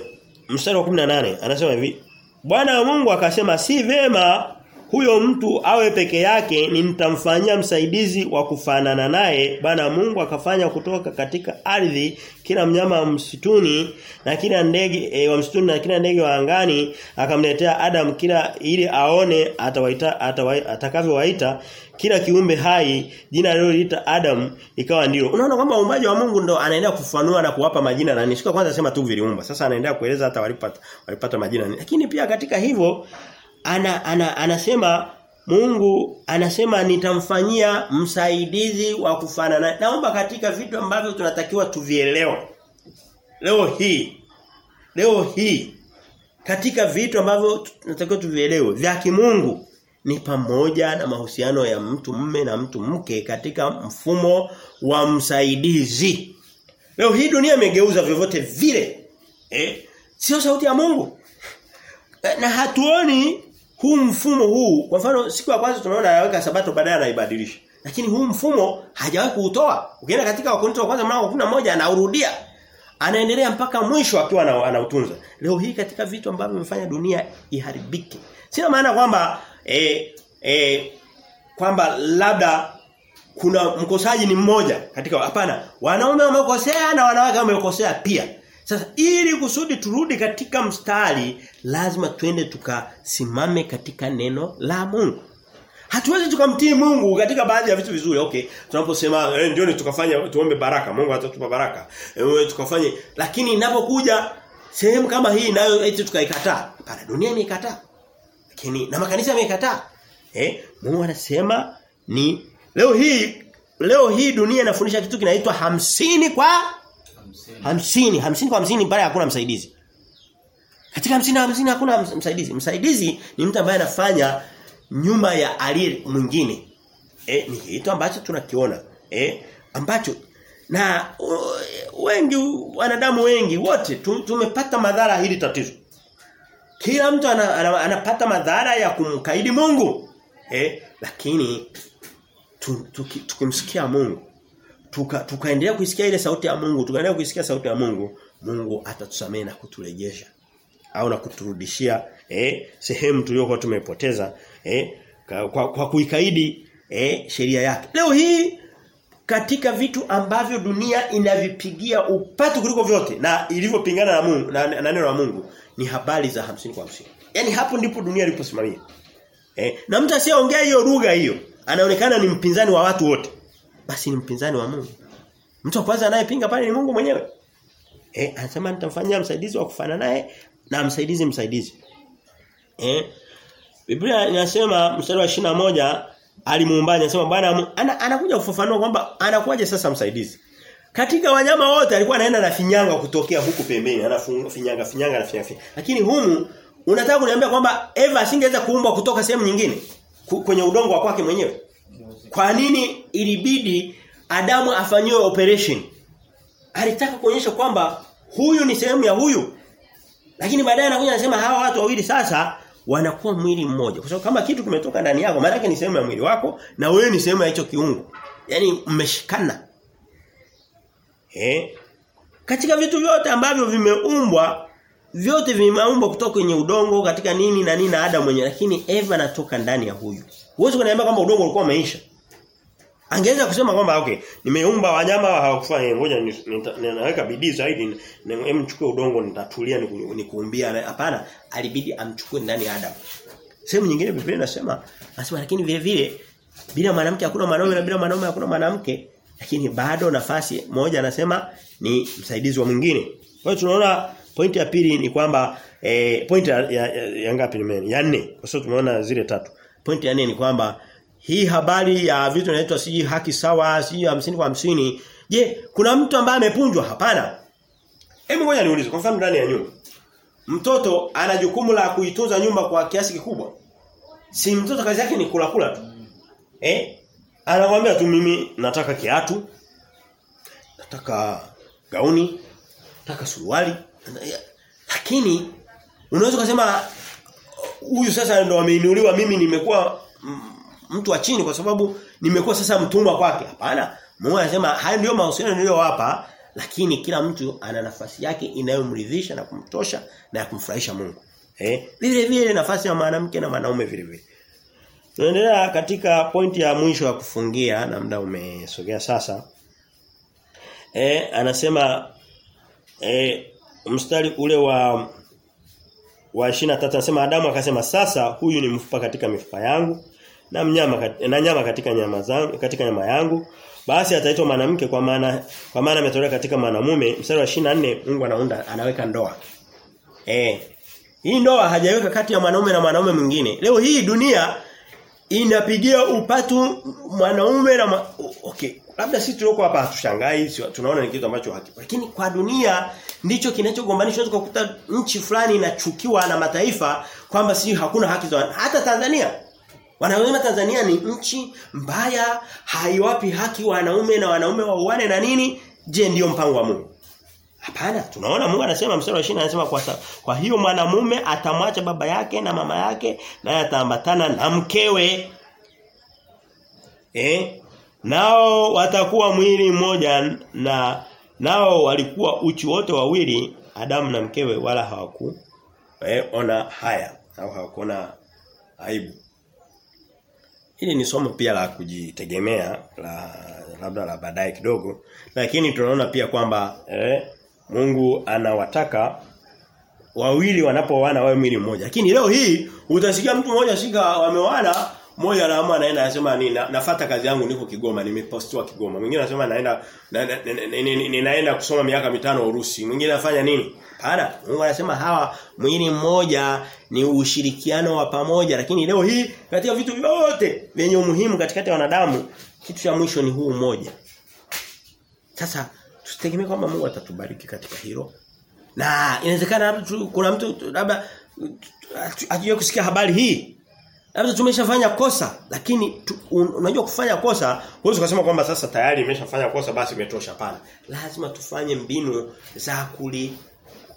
mstari wa 18 anasema hivi Bwana wa Mungu akasema si vema huyo mtu awe peke yake nitamfanyia msaidizi wa kufanana naye bana Mungu akafanya kutoka katika ardhi kila mnyama wa msituni na kila ndege e, wa msituni na kila ndege wa angani akamletea Adam kila ili aone atawaita atakavyowaita kila kiumbe hai jina aliloita Adam ikawa ndio. Unaona kwamba uumbaji wa Mungu ndo anaendelea kufanua na kuwapa majina na nishika kwanza sema tu viliumba. Sasa anaendelea kueleza hata walipata walipata majina lakini pia katika hivyo ana, ana anasema Mungu anasema nitamfanyia msaidizi wa kufanana. Naomba katika vitu ambavyo tunatakiwa tuvielewe. Leo hii leo hii katika vitu ambavyo tunatakiwa tuvielewe vya kimungu ni pamoja na mahusiano ya mtu mme na mtu mke katika mfumo wa msaidizi. Leo hii dunia imegeuza vyovyote vile. Eh? Sio sauti ya Mungu. Na hatuoni huu mfumo huu kwa mfano siku ya kwanza tunaona anaweka sabato baadaye anaibadilisha. Lakini huu mfumo hajawahi kuutoa. Ukienda katika wakonito wa kwanza mlango wa moja anaurudia. Anaendelea mpaka mwisho akiwa anautunza. Leo hii katika vitu ambavyo vimefanya dunia iharibike. Sina maana kwamba eh, eh, kwamba labda kuna mkosaji ni mmoja katika hapana. Wanaume wamekosea na wanawake wamekosea pia sasa ili kusudi turudi katika mstari lazima twende tukasimame katika neno la Mungu. Hatuwezi tukamtii Mungu katika baadhi ya vitu vizuri. Okay, tunaposema eh, ndio tukafanya tuombe baraka, Mungu atatupa baraka. Eh, tukafanye lakini inapokuja sehemu kama hii nayo eti tukaikataa. Hapana, dunia imeikataa. Lakini na makanisa yamekataa. Eh, Mungu anasema ni leo hii leo hii dunia inafundisha kitu kinaitwa hamsini kwa hamsini. Hamsini kwa hamsini pale hakuna msaidizi. Katika hamsini na hamsini hakuna msaidizi. Msaidizi ni mtu ambaye anafanya nyuma ya aliye mwingine. Eh ni kitu ambacho tunakiona. Eh ambacho na uh, wengi wanadamu wengi wote tumepata madhara hili tatizo. Kila mtu ana, ana, anapata madhara ya kumkaidi Mungu. Eh lakini tukimsikia Mungu tuka tukaendelea kuisikia ile sauti ya Mungu, tukaendelea kuisikia sauti ya Mungu, Mungu atatusamehe na kuturejesha au na kuturudishia eh sehemu tuliyokuwa tumepoteza eh kwa, kwa kuikaidi eh sheria yake. Leo hii katika vitu ambavyo dunia inavipigia upatu kuliko vyote na ilivyopingana na Mungu na, na neno la Mungu ni habari za hamsini kwa hamsini. Yaani hapo ndipo dunia iliposimamia. Eh na mtu asiyeongea hiyo lugha hiyo anaonekana ni mpinzani wa watu wote basi ni mpinzani wa Mungu. Mtu wa kwanza anayepinga pale ni Mungu mwenyewe. Eh anasema nitamfanyia msaidizi wa kufana naye na msaidizi msaidizi. Eh Biblia inasema mstari wa shina moja alimuumbaji anasema Bwana ana, anakuja kufafanua kwamba anakuwaje sasa msaidizi. Katika wanyama wote alikuwa anaenda na finyanga kutokea huku pembeni, anafunga finyanga finyanga na finyanga. Lakini humu unataka kuniambia kwamba Eva asingeweza kuumbwa kutoka sehemu nyingine kwenye udongo wa kwake mwenyewe? Kwa nini ilibidi Adamu afanyiwe operation? Alitaka kuonyesha kwamba huyu ni sehemu ya huyu. Lakini baadaye anakuja anasema hawa watu wawili sasa wanakuwa mwili mmoja. Kwa sababu kama kitu kimetoka ndani yako, maana ni sehemu ya mwili wako na wewe ni sehemu ya hicho kiungo. Yaani mmeshikana. Eh? Katika vitu vyote ambavyo vimeumbwa vyote vimeumbwa kutoka kwenye udongo katika nini na nini na Adam mwenyewe lakini Eva anatoka ndani ya huyu. Huwezi kuniambia kwamba udongo ulikuwa umeisha. Angeweza kusema kwamba okay, nimeumba wanyama hawakufanya ngoja ninaweka bidii zaidi nimchukue udongo nitatulia nikuumbia hapana alibidi amchukue ndani ya Adam. Sehemu nyingine Biblia inasema anasema lakini vile vile bila mwanamke hakuna mwanaume na bila mwanaume hakuna mwanamke lakini bado nafasi moja anasema ni msaidizi wa mwingine. Kwa hiyo tunaona pointi ya pili ni kwamba eh, pointi ya, ya, ya, ya ngapi nimeni? Ya nne. Kwa sababu tumeona zile tatu. Pointi ya nne ni kwamba hii habari ya vitu inaitwa siji haki sawa, siji 50 kwa 50. Je, kuna mtu ambaye amepunjwa? Hapana. Hebu ngoja niulize kwa mfano ndani ya nyumba. Mtoto ana jukumu la kuitunza nyumba kwa kiasi kikubwa. Si mtoto kazi yake ni kula kula tu. Eh? Anakuambia tu mimi nataka kiatu. Nataka gauni. Nataka suruali. Lakini unaweza kusema huyu sasa ndo ameinuliwa mimi nimekuwa mtu wa chini kwa sababu nimekuwa sasa mtumwa kwake. Hapana. Mungu anasema haya ndio mahusiano niliyowapa lakini kila mtu ana nafasi yake inayomridhisha na kumtosha na kumfurahisha Mungu. Eh? Vile vile nafasi ya mwanamke na mwanaume vile vile. Tunaendelea katika pointi ya mwisho ya kufungia na muda umesogea sasa. Eh, anasema eh, mstari ule wa wa 23 anasema Adamu akasema sasa huyu ni mfupa katika mifupa yangu na mnyama na nyama katika nyama zangu katika nyama yangu. Basi ataitwa mwanamke kwa maana kwa maana ametolewa katika mwanamume. Mstari wa 24 Mungu anaunda anaweka ndoa. Eh hii ndoa hajaweka kati ya mwanaume na mwanaume mwingine. Leo hii dunia inapigia upatu mwanaume na ma... okay labda sisi tulioko hapa hatushangai tunaona ni kitu ambacho haki lakini kwa dunia ndicho kinachogombanishwa tukakuta nchi fulani inachukiwa na mataifa kwamba si hakuna haki za hata Tanzania Wanasema Tanzania ni nchi mbaya, haiwapi haki wanaume na wanaume wauane na nini? Je, ndiyo mpango wa Mungu? Hapana, tunaona Mungu anasema mstari wa 20 anasema kwa sa, kwa hiyo mwanamume atamwacha baba yake na mama yake naye ataambatana na mkewe. Eh? Nao watakuwa mwili mmoja na nao walikuwa uchi wote wawili Adamu na mkewe wala hawaku eh, ona haya au hawakuona aibu. Hili ni somo pia la kujitegemea la labda la baadaye kidogo lakini tunaona pia kwamba eh, Mungu anawataka wawili wanapoana wawe mwili mmoja. Lakini leo hii utasikia mtu mmoja shika wamewana mmoja anaamua anaenda anasema ni na, nafuata kazi yangu niko Kigoma nimepostiwa Kigoma. Mwingine anasema naenda na, na, na, na, ninaenda kusoma miaka mitano Urusi. Mwingine anafanya nini? Hapana. Mungu anasema hawa mwili mmoja ni ushirikiano wa pamoja lakini leo hii katika vitu vyote vyenye umuhimu katikati ya wanadamu kitu cha mwisho ni huu mmoja. Sasa tusitegemee kwamba Mungu atatubariki katika hilo. Na inawezekana kuna mtu labda ajue kusikia habari hii. Labda tumeshafanya kosa lakini tu, un, unajua kufanya kosa huwezi kusema kwamba sasa tayari imeshafanya kosa basi imetosha pana. Lazima tufanye mbinu za kuli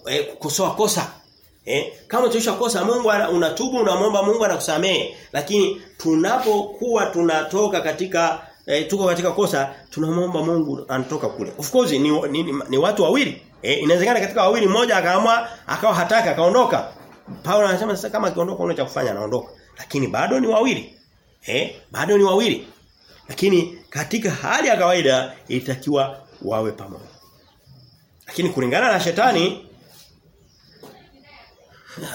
eh, kukosoa kosa. Eh, kama tuisha kosa Mungu unatubu unamwomba Mungu anakusamehe lakini tunapokuwa tunatoka katika eh, tuko katika kosa tunamwomba Mungu anatoka kule. Of course ni, ni, ni, ni watu wawili. Eh, inawezekana katika wawili mmoja akaamua akawa hataka akaondoka. Paulo anasema sasa kama akiondoka una cha kufanya anaondoka. Lakini bado ni wawili. Eh, bado ni wawili. Lakini katika hali ya kawaida ilitakiwa wawe pamoja. Lakini kulingana na shetani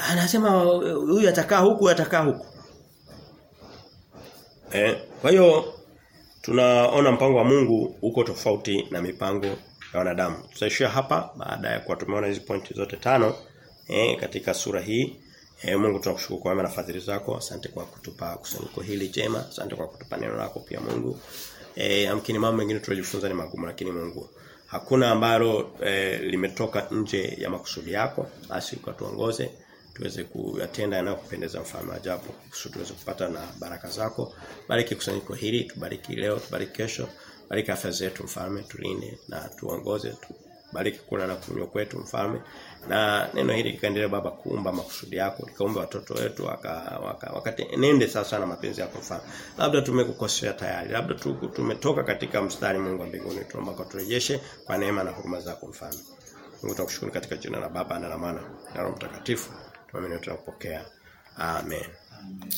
anasema huyu atakaa huku atakaa huku. Eh, kwa hiyo tunaona mpango wa Mungu uko tofauti na mipango ya wanadamu. Tutaishia hapa baada ya kuwa tumeona hizi pointi zote tano eh, katika sura hii. Eh, Mungu tunakushukuru kwa na fadhili zako. Asante kwa kutupa kusanyiko hili jema. Asante kwa kutupa neno lako pia Mungu. Eh, amkini mambo mengine tulijifunza ni magumu lakini Mungu hakuna ambalo eh, limetoka nje ya makusudi yako. Basi kwa tuongoze tuweze kuyatenda yanayokupendeza mfalme ajabu kusudi tuweze kupata na baraka zako bariki kusanyiko hili tubariki leo tubariki kesho bariki afya zetu mfalme tulinde na tuongoze tu, Bariki kula na kunywa kwetu mfalme. Na neno hili likaendelea baba kuumba makusudi yako, likaumba watoto wetu waka, waka, wakati nende sasa na mapenzi yako mfalme. Labda tumekukosea tayari, labda tu, tumetoka katika mstari Mungu wa mbinguni tuomba kwa turejeshe kwa neema na huruma zako mfalme. Mungu tunakushukuru katika jina la Baba na la Mwana na Roho Mtakatifu. Tuamini tunapokea. Amen. Amen.